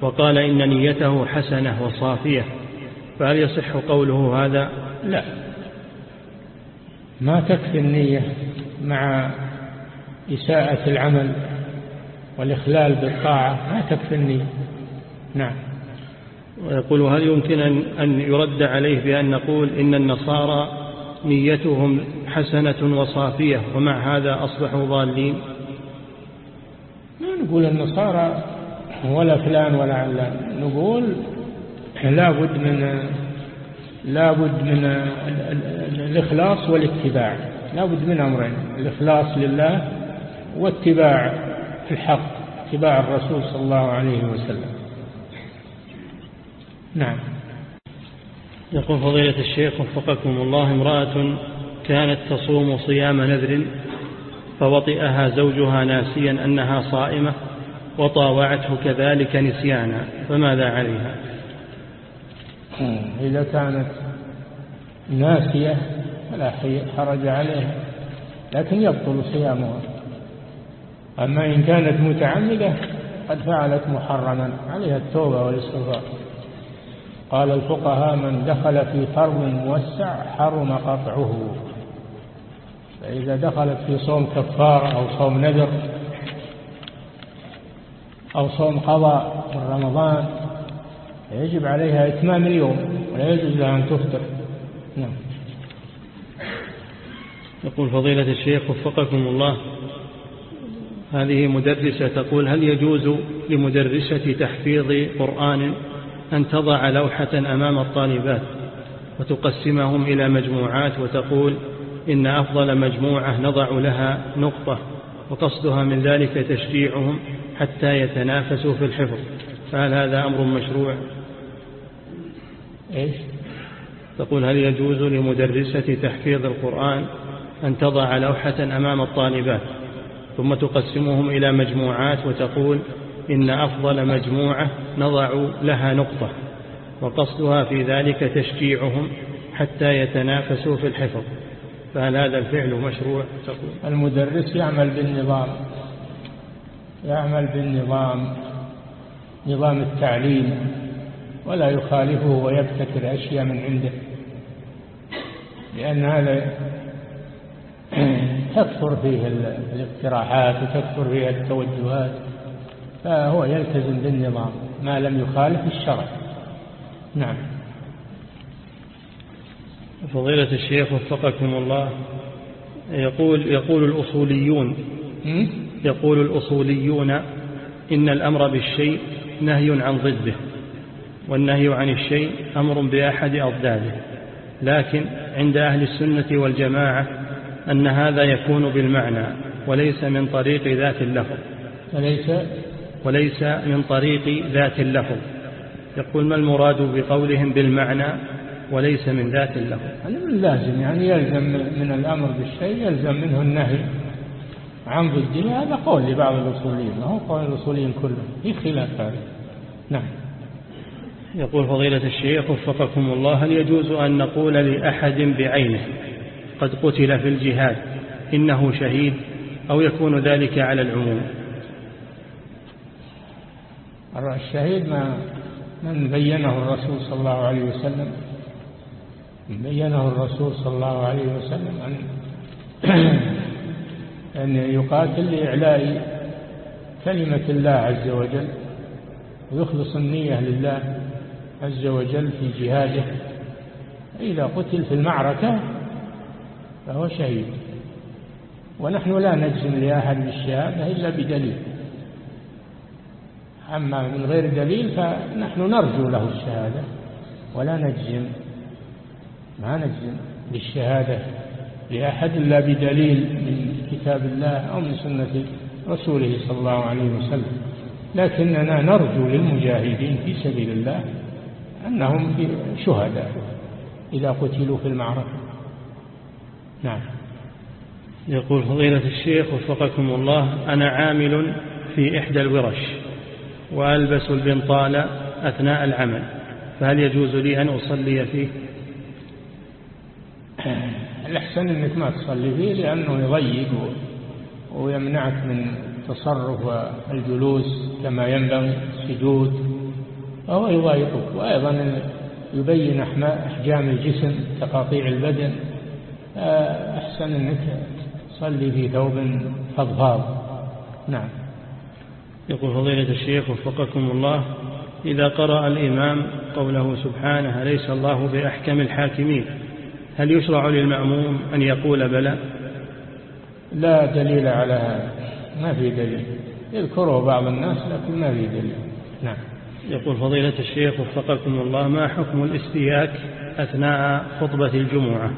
وقال إن نيته حسنة وصافية فهل يصح قوله هذا؟ لا. ما تكفي النية مع إساءة العمل والإخلال بالطاعة؟ ما تكفي النية. نعم. ويقول هل يمكن أن يرد عليه بأن نقول إن النصارى نيتهم حسنة وصافية ومع هذا أصبحوا ضالين؟ ما نقول النصارى ولا فلان ولا علان. نقول لا بد من لا بد من الإخلاص والاتباع. لا بد من أمرين الإخلاص لله واتباع الحق اتباع الرسول صلى الله عليه وسلم. نعم. يقول فضيلة الشيخ وفقكم الله امرأة كانت تصوم صيام نذر فوطئها زوجها ناسيا أنها صائمة وطاوعته كذلك نسيانا فماذا عليها؟ إذا كانت ناسية فلا حرج عليها لكن يبطل صيامها. أما إن كانت متعمدة قد فعلت محرما عليها التوبة والاستغفار. قال الفقهاء من دخل في فرض موسع حرم قطعه. فإذا دخلت في صوم كفار أو صوم نذر أو صوم قضاء من رمضان يجب عليها إتمام اليوم ولا يجوز لها أن تفطر. نعم. يقول فضيلة الشيخ وفقكم الله هذه مدرسة تقول هل يجوز لمدرسة تحفيظ قرآن أن تضع لوحة أمام الطالبات وتقسمهم إلى مجموعات وتقول إن أفضل مجموعة نضع لها نقطة وقصدها من ذلك تشجيعهم حتى يتنافسوا في الحفظ؟ فهل هذا أمر مشروع؟ إيش؟ تقول هل يجوز لمدرسة تحفيظ القرآن أن تضع لوحة أمام الطالبات ثم تقسمهم إلى مجموعات وتقول إن أفضل مجموعة نضع لها نقطة وقصدها في ذلك تشجيعهم حتى يتنافسوا في الحفظ. فهل هذا الفعل مشروع؟ تقول. المدرس يعمل بالنظام. يعمل بالنظام. نظام التعليم ولا يخالفه ويبتكر أشياء من عنده لأن هذا تكثر فيه الاقتراحات وتكثر فيه التوجهات فهو يلتزم بالنظام ما لم يخالف الشرع. نعم. فضيلة الشيخ وفقكم الله يقول يقول الأصوليون يقول الأصوليون إن الأمر بالشيء نهي عن ضده والنهي عن الشيء أمر بأحد أضداده لكن عند أهل السنة والجماعة أن هذا يكون بالمعنى وليس من طريق ذات اللفظ. وليس؟ وليس من طريق ذات اللفظ. يقول ما المراد بقولهم بالمعنى وليس من ذات اللفظ؟ هذا من لازم يعني يلزم من الأمر بالشيء يلزم منه النهي. عن ضده هذا قول لبعض الأصوليين ما هو قول الأصوليين كلهم في خلاف هذا. نعم. يقول فضيلة الشيخ وفقكم الله هل يجوز أن نقول لأحد بعينه قد قتل في الجهاد إنه شهيد أو يكون ذلك على العموم الشهيد ما من بينه الرسول صلى الله عليه وسلم من بينه الرسول صلى الله عليه وسلم أن أن يقاتل لإعلاء كلمة الله عز وجل ويخلص النية لله عز وجل في جهاده. إذا قتل في المعركة فهو شهيد. ونحن لا نجزم لأحد بالشهادة إلا بدليل. أما من غير دليل فنحن نرجو له الشهادة ولا نجزم ما نجزم بالشهادة لأحد إلا بدليل من كتاب الله أو من سنة رسوله صلى الله عليه وسلم. لكننا نرجو للمجاهدين في سبيل الله أنهم شهداء إذا قتلوا في المعركة. نعم. يقول فضيلة الشيخ وفقكم الله أنا عامل في إحدى الورش وألبس البنطال أثناء العمل فهل يجوز لي أن أصلي فيه؟ الأحسن أنك ما تصلي فيه لأنه يضيق ويمنعك من التصرف والجلوس كما ينبغي السجود فهو يضايقك. وأيضا يبين أحجام الجسم تقاطيع البدن. أحسن أنك تصلي في ثوب فضفاض. نعم. يقول فضيلة الشيخ وفقكم الله إذا قرأ الإمام قوله سبحانه ليس الله بأحكم الحاكمين هل يشرع للمأموم أن يقول بلى؟ لا دليل على هذا. ما في دليل. يذكره بعض الناس لكن ما في دليل. نعم. يقول فضيلة الشيخ وفقكم الله ما حكم الاستياك أثناء خطبة الجمعة؟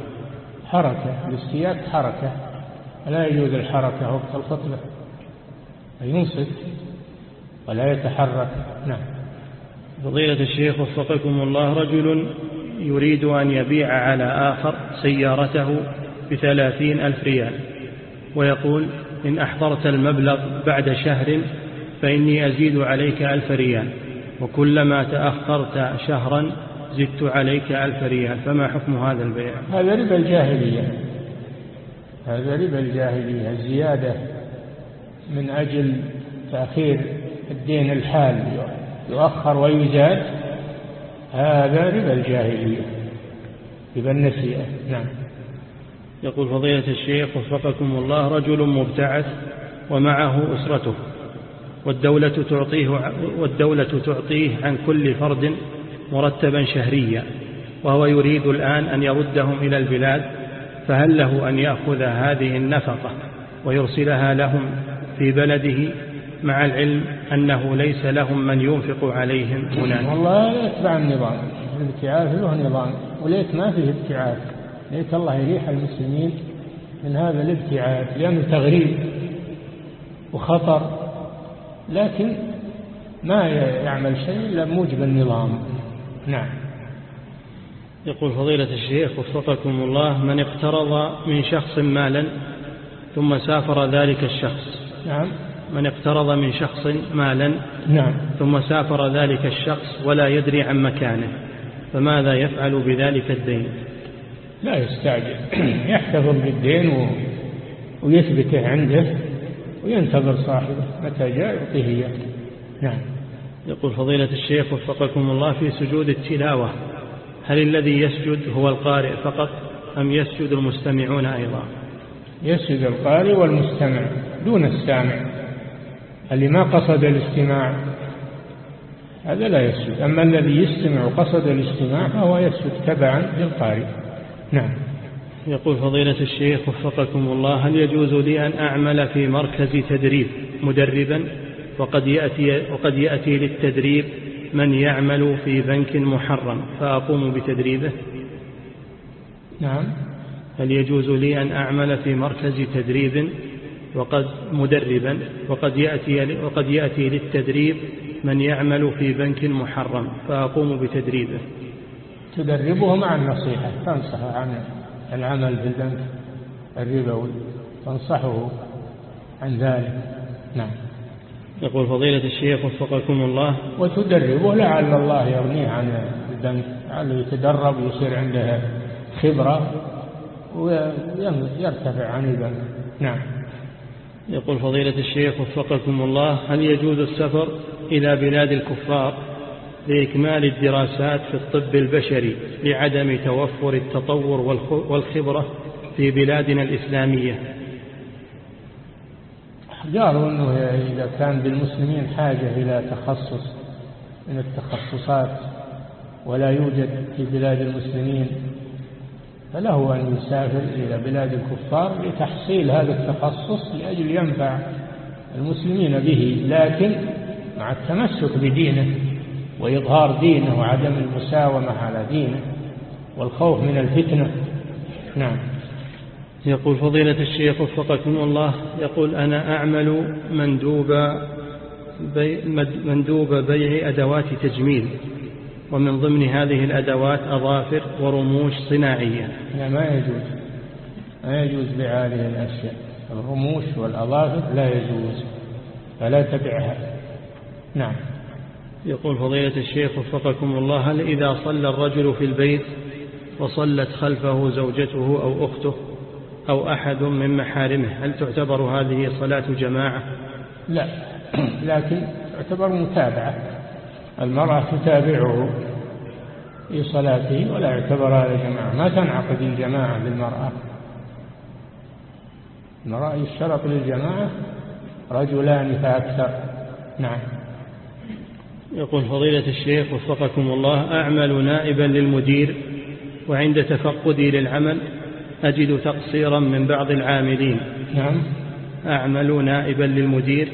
حركة. الاستياك حركة. لا يجوز الحركة وقت الخطبة. ينصت ولا يتحرك. نعم. فضيلة الشيخ وفقكم الله رجل يريد أن يبيع على آخر سيارته بثلاثين ألف ريال. ويقول إن أحضرت المبلغ بعد شهر فإني أزيد عليك ألف ريال. وكلما تأخرت شهرا زدت عليك ألف ريال. فما حكم هذا البيع؟ هذا ربا الجاهلية. هذا ربا الجاهلية. الزيادة من أجل تأخير الدين الحال يؤخر ويزاد. هذا ربا الجاهلية ربا النسيئة نعم. يقول فضيلة الشيخ وفقكم الله رجل مبتعث ومعه أسرته والدولة تعطيه, والدولة تعطيه عن كل فرد مرتبا شهريا وهو يريد الآن أن يردهم إلى البلاد فهل له أن يأخذ هذه النفقة ويرسلها لهم في بلده؟ مع العلم أنه ليس لهم من ينفق عليهم هناك. والله يتبع النظام الابتعاث له نظام وليت ما فيه ابتعاث. ليت الله يريح المسلمين من هذا الابتعاث. لأنه تغريب وخطر لكن ما يعمل شيء إلا موجب النظام. نعم. يقول فضيلة الشيخ وفقكم الله من اقترض من شخص مالا ثم سافر ذلك الشخص. نعم. من اقترض من شخص مالا نعم. ثم سافر ذلك الشخص ولا يدري عن مكانه فماذا يفعل بذلك الدين؟ لا يستعجل. يحتفظ بالدين و... ويثبته عنده وينتظر صاحبه متى جاء يعطيه إياه. نعم. يقول فضيلة الشيخ وفقكم الله في سجود التلاوة هل الذي يسجد هو القارئ فقط أم يسجد المستمعون أيضا؟ يسجد القارئ والمستمع دون السامع. اللي ما قصد الاستماع هذا لا يسجد. أما الذي يستمع وقصد الاستماع فهو يسجد تبعا للقارئ. نعم. يقول فضيلة الشيخ وفقكم الله هل يجوز لي أن أعمل في مركز تدريب مدربا؟ وقد يأتي, وقد يأتي للتدريب من يعمل في بنك محرم فأقوم بتدريبه؟ نعم. هل يجوز لي أن أعمل في مركز تدريب وقد مدربا وقد يأتي, وقد يأتي للتدريب من يعمل في بنك محرم فأقوم بتدريبه. تدربه مع النصيحة تنصحه عن العمل في البنك الربوي تنصحه عن ذلك. نعم. يقول فضيلة الشيخ وفقكم الله. وتدربه لعل الله يغنيه عن البنك لعله يتدرب ويصير عنده خبرة ويرتفع عن البنك. نعم. يقول فضيلة الشيخ وفقكم الله هل يجوز السفر إلى بلاد الكفار لإكمال الدراسات في الطب البشري لعدم توفر التطور والخبرة في بلادنا الإسلامية؟ قالوا أنه إذا كان بالمسلمين حاجة إلى تخصص من التخصصات ولا يوجد في بلاد المسلمين فله أن يسافر إلى بلاد الكفار لتحصيل هذا التخصص لأجل ينفع المسلمين به لكن مع التمسك بدينه وإظهار دينه وعدم المساومة على دينه والخوف من الفتنة. نعم. يقول فضيلة الشيخ وفقكم الله يقول أنا أعمل مندوب مندوب بيع أدوات تجميل. ومن ضمن هذه الأدوات أظافر ورموش صناعية. لا ما يجوز. ما يجوز بيع هذه الأشياء. الرموش والأظافر لا يجوز. فلا تبعها. نعم. يقول فضيلة الشيخ وفقكم الله هل إذا صلى الرجل في البيت وصلت خلفه زوجته أو أخته أو أحد من محارمه هل تعتبر هذه صلاة جماعة؟ لا. لكن تعتبر متابعة. المرأة تتابعه في صلاته ولا يعتبر هذا جماعة. ما تنعقد الجماعة بالمرأة. المرأة يشترط للجماعة رجلان فأكثر. نعم. يقول فضيلة الشيخ وفقكم الله أعمل نائبا للمدير وعند تفقدي للعمل أجد تقصيرا من بعض العاملين. نعم. أعمل نائبا للمدير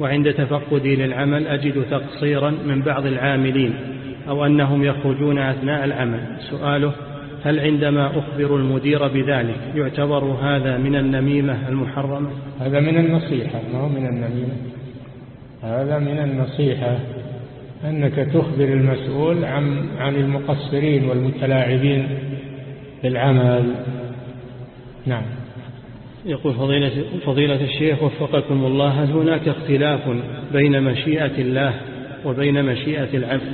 وعند تفقدي للعمل أجد تقصيرا من بعض العاملين أو أنهم يخرجون أثناء العمل. سؤاله هل عندما أخبر المدير بذلك يعتبر هذا من النميمة المحرمة؟ هذا من النصيحة ما هو من النميمة؟ هذا من النصيحة أنك تخبر المسؤول عن عن المقصرين والمتلاعبين بالعمل نعم. يقول فضيلة, فضيلة الشيخ وفقكم الله هل هناك اختلاف بين مشيئة الله وبين مشيئة العبد؟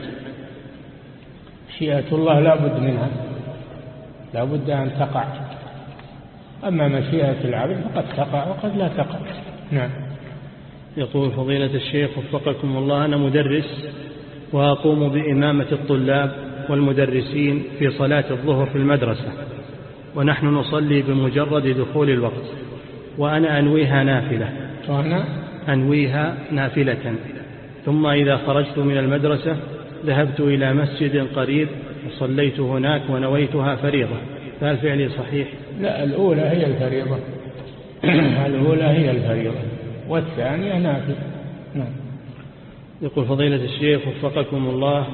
مشيئة الله لا بد منها لا بد أن تقع. أما مشيئة العبد فقد تقع وقد لا تقع. نعم. يقول فضيلة الشيخ وفقكم الله أنا مدرس وأقوم بإمامة الطلاب والمدرسين في صلاة الظهر في المدرسة. ونحن نصلي بمجرد دخول الوقت. وأنا أنويها نافلة. وأنا أنويها نافلة. ثم إذا خرجت من المدرسة ذهبت إلى مسجد قريب وصليت هناك ونويتها فريضة. فهل فعلي صحيح؟ لا الأولى هي الفريضة. الأولى هي الفريضة. والثانية نافلة. نعم. يقول فضيلة الشيخ وفقكم الله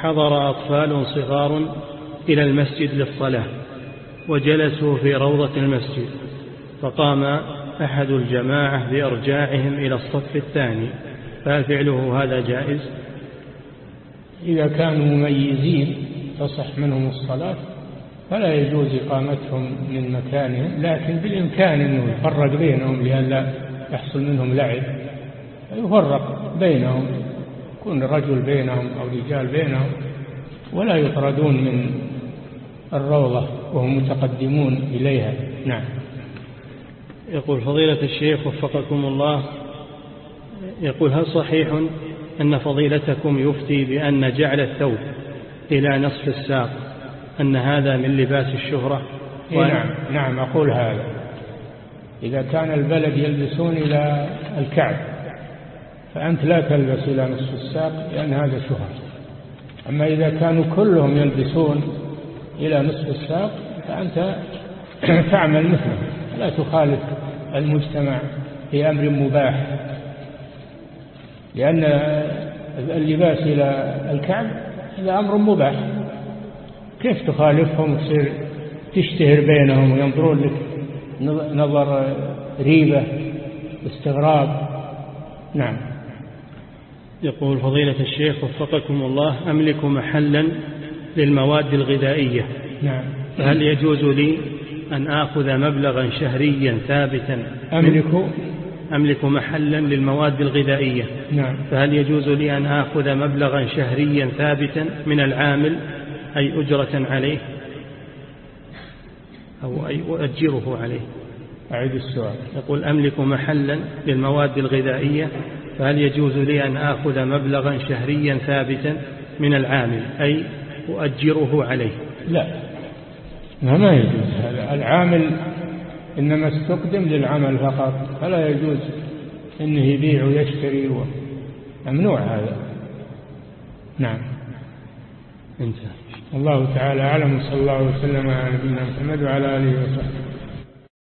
حضر أطفال صغار إلى المسجد للصلاة. وجلسوا في روضة المسجد فقام أحد الجماعة بإرجاعهم إلى الصف الثاني فهل فعله هذا جائز؟ إذا كانوا مميزين تصح منهم الصلاة فلا يجوز إقامتهم من مكانهم لكن بالإمكان أنه يفرق بينهم لئلا يحصل منهم لعب يفرق بينهم يكون رجل بينهم أو رجال بينهم ولا يطردون من الروضة وهم متقدمون إليها. نعم. يقول فضيلة الشيخ وفقكم الله يقول هل صحيح أن فضيلتكم يفتي بأن جعل الثوب إلى نصف الساق أن هذا من لباس الشهرة؟ نعم نعم أقول هذا. إذا كان البلد يلبسون إلى الكعب فأنت لا تلبس إلى نصف الساق لأن هذا شهرة. أما إذا كانوا كلهم يلبسون إلى نصف الساق فأنت تعمل مثله. لا تخالف المجتمع في أمر مباح لأن اللباس إلى الكعب هذا أمر مباح. كيف تخالفهم وتصير تشتهر بينهم وينظرون لك نظر ريبة استغراب؟ نعم. يقول فضيلة الشيخ وفقكم الله أملك محلا للمواد الغذائية. نعم. فهل يجوز لي أن آخذ مبلغا شهريا ثابتا أملك أملك محلا للمواد الغذائية؟ نعم. فهل يجوز لي أن آخذ مبلغا شهريا ثابتا من العامل أي أجرة عليه؟ أو أي أؤجره عليه؟ أعيد السؤال. يقول أملك محلا للمواد الغذائية فهل يجوز لي أن آخذ مبلغا شهريا ثابتا من العامل أي أؤجره عليه. لا. ما يجوز. هذا العامل إنما استقدم للعمل فقط. فلا يجوز أنه يبيع ويشتري. و... ممنوع هذا. نعم. انتهى. الله تعالى أعلم. صلى الله وسلم على نبينا محمد وعلى آله وصحبه.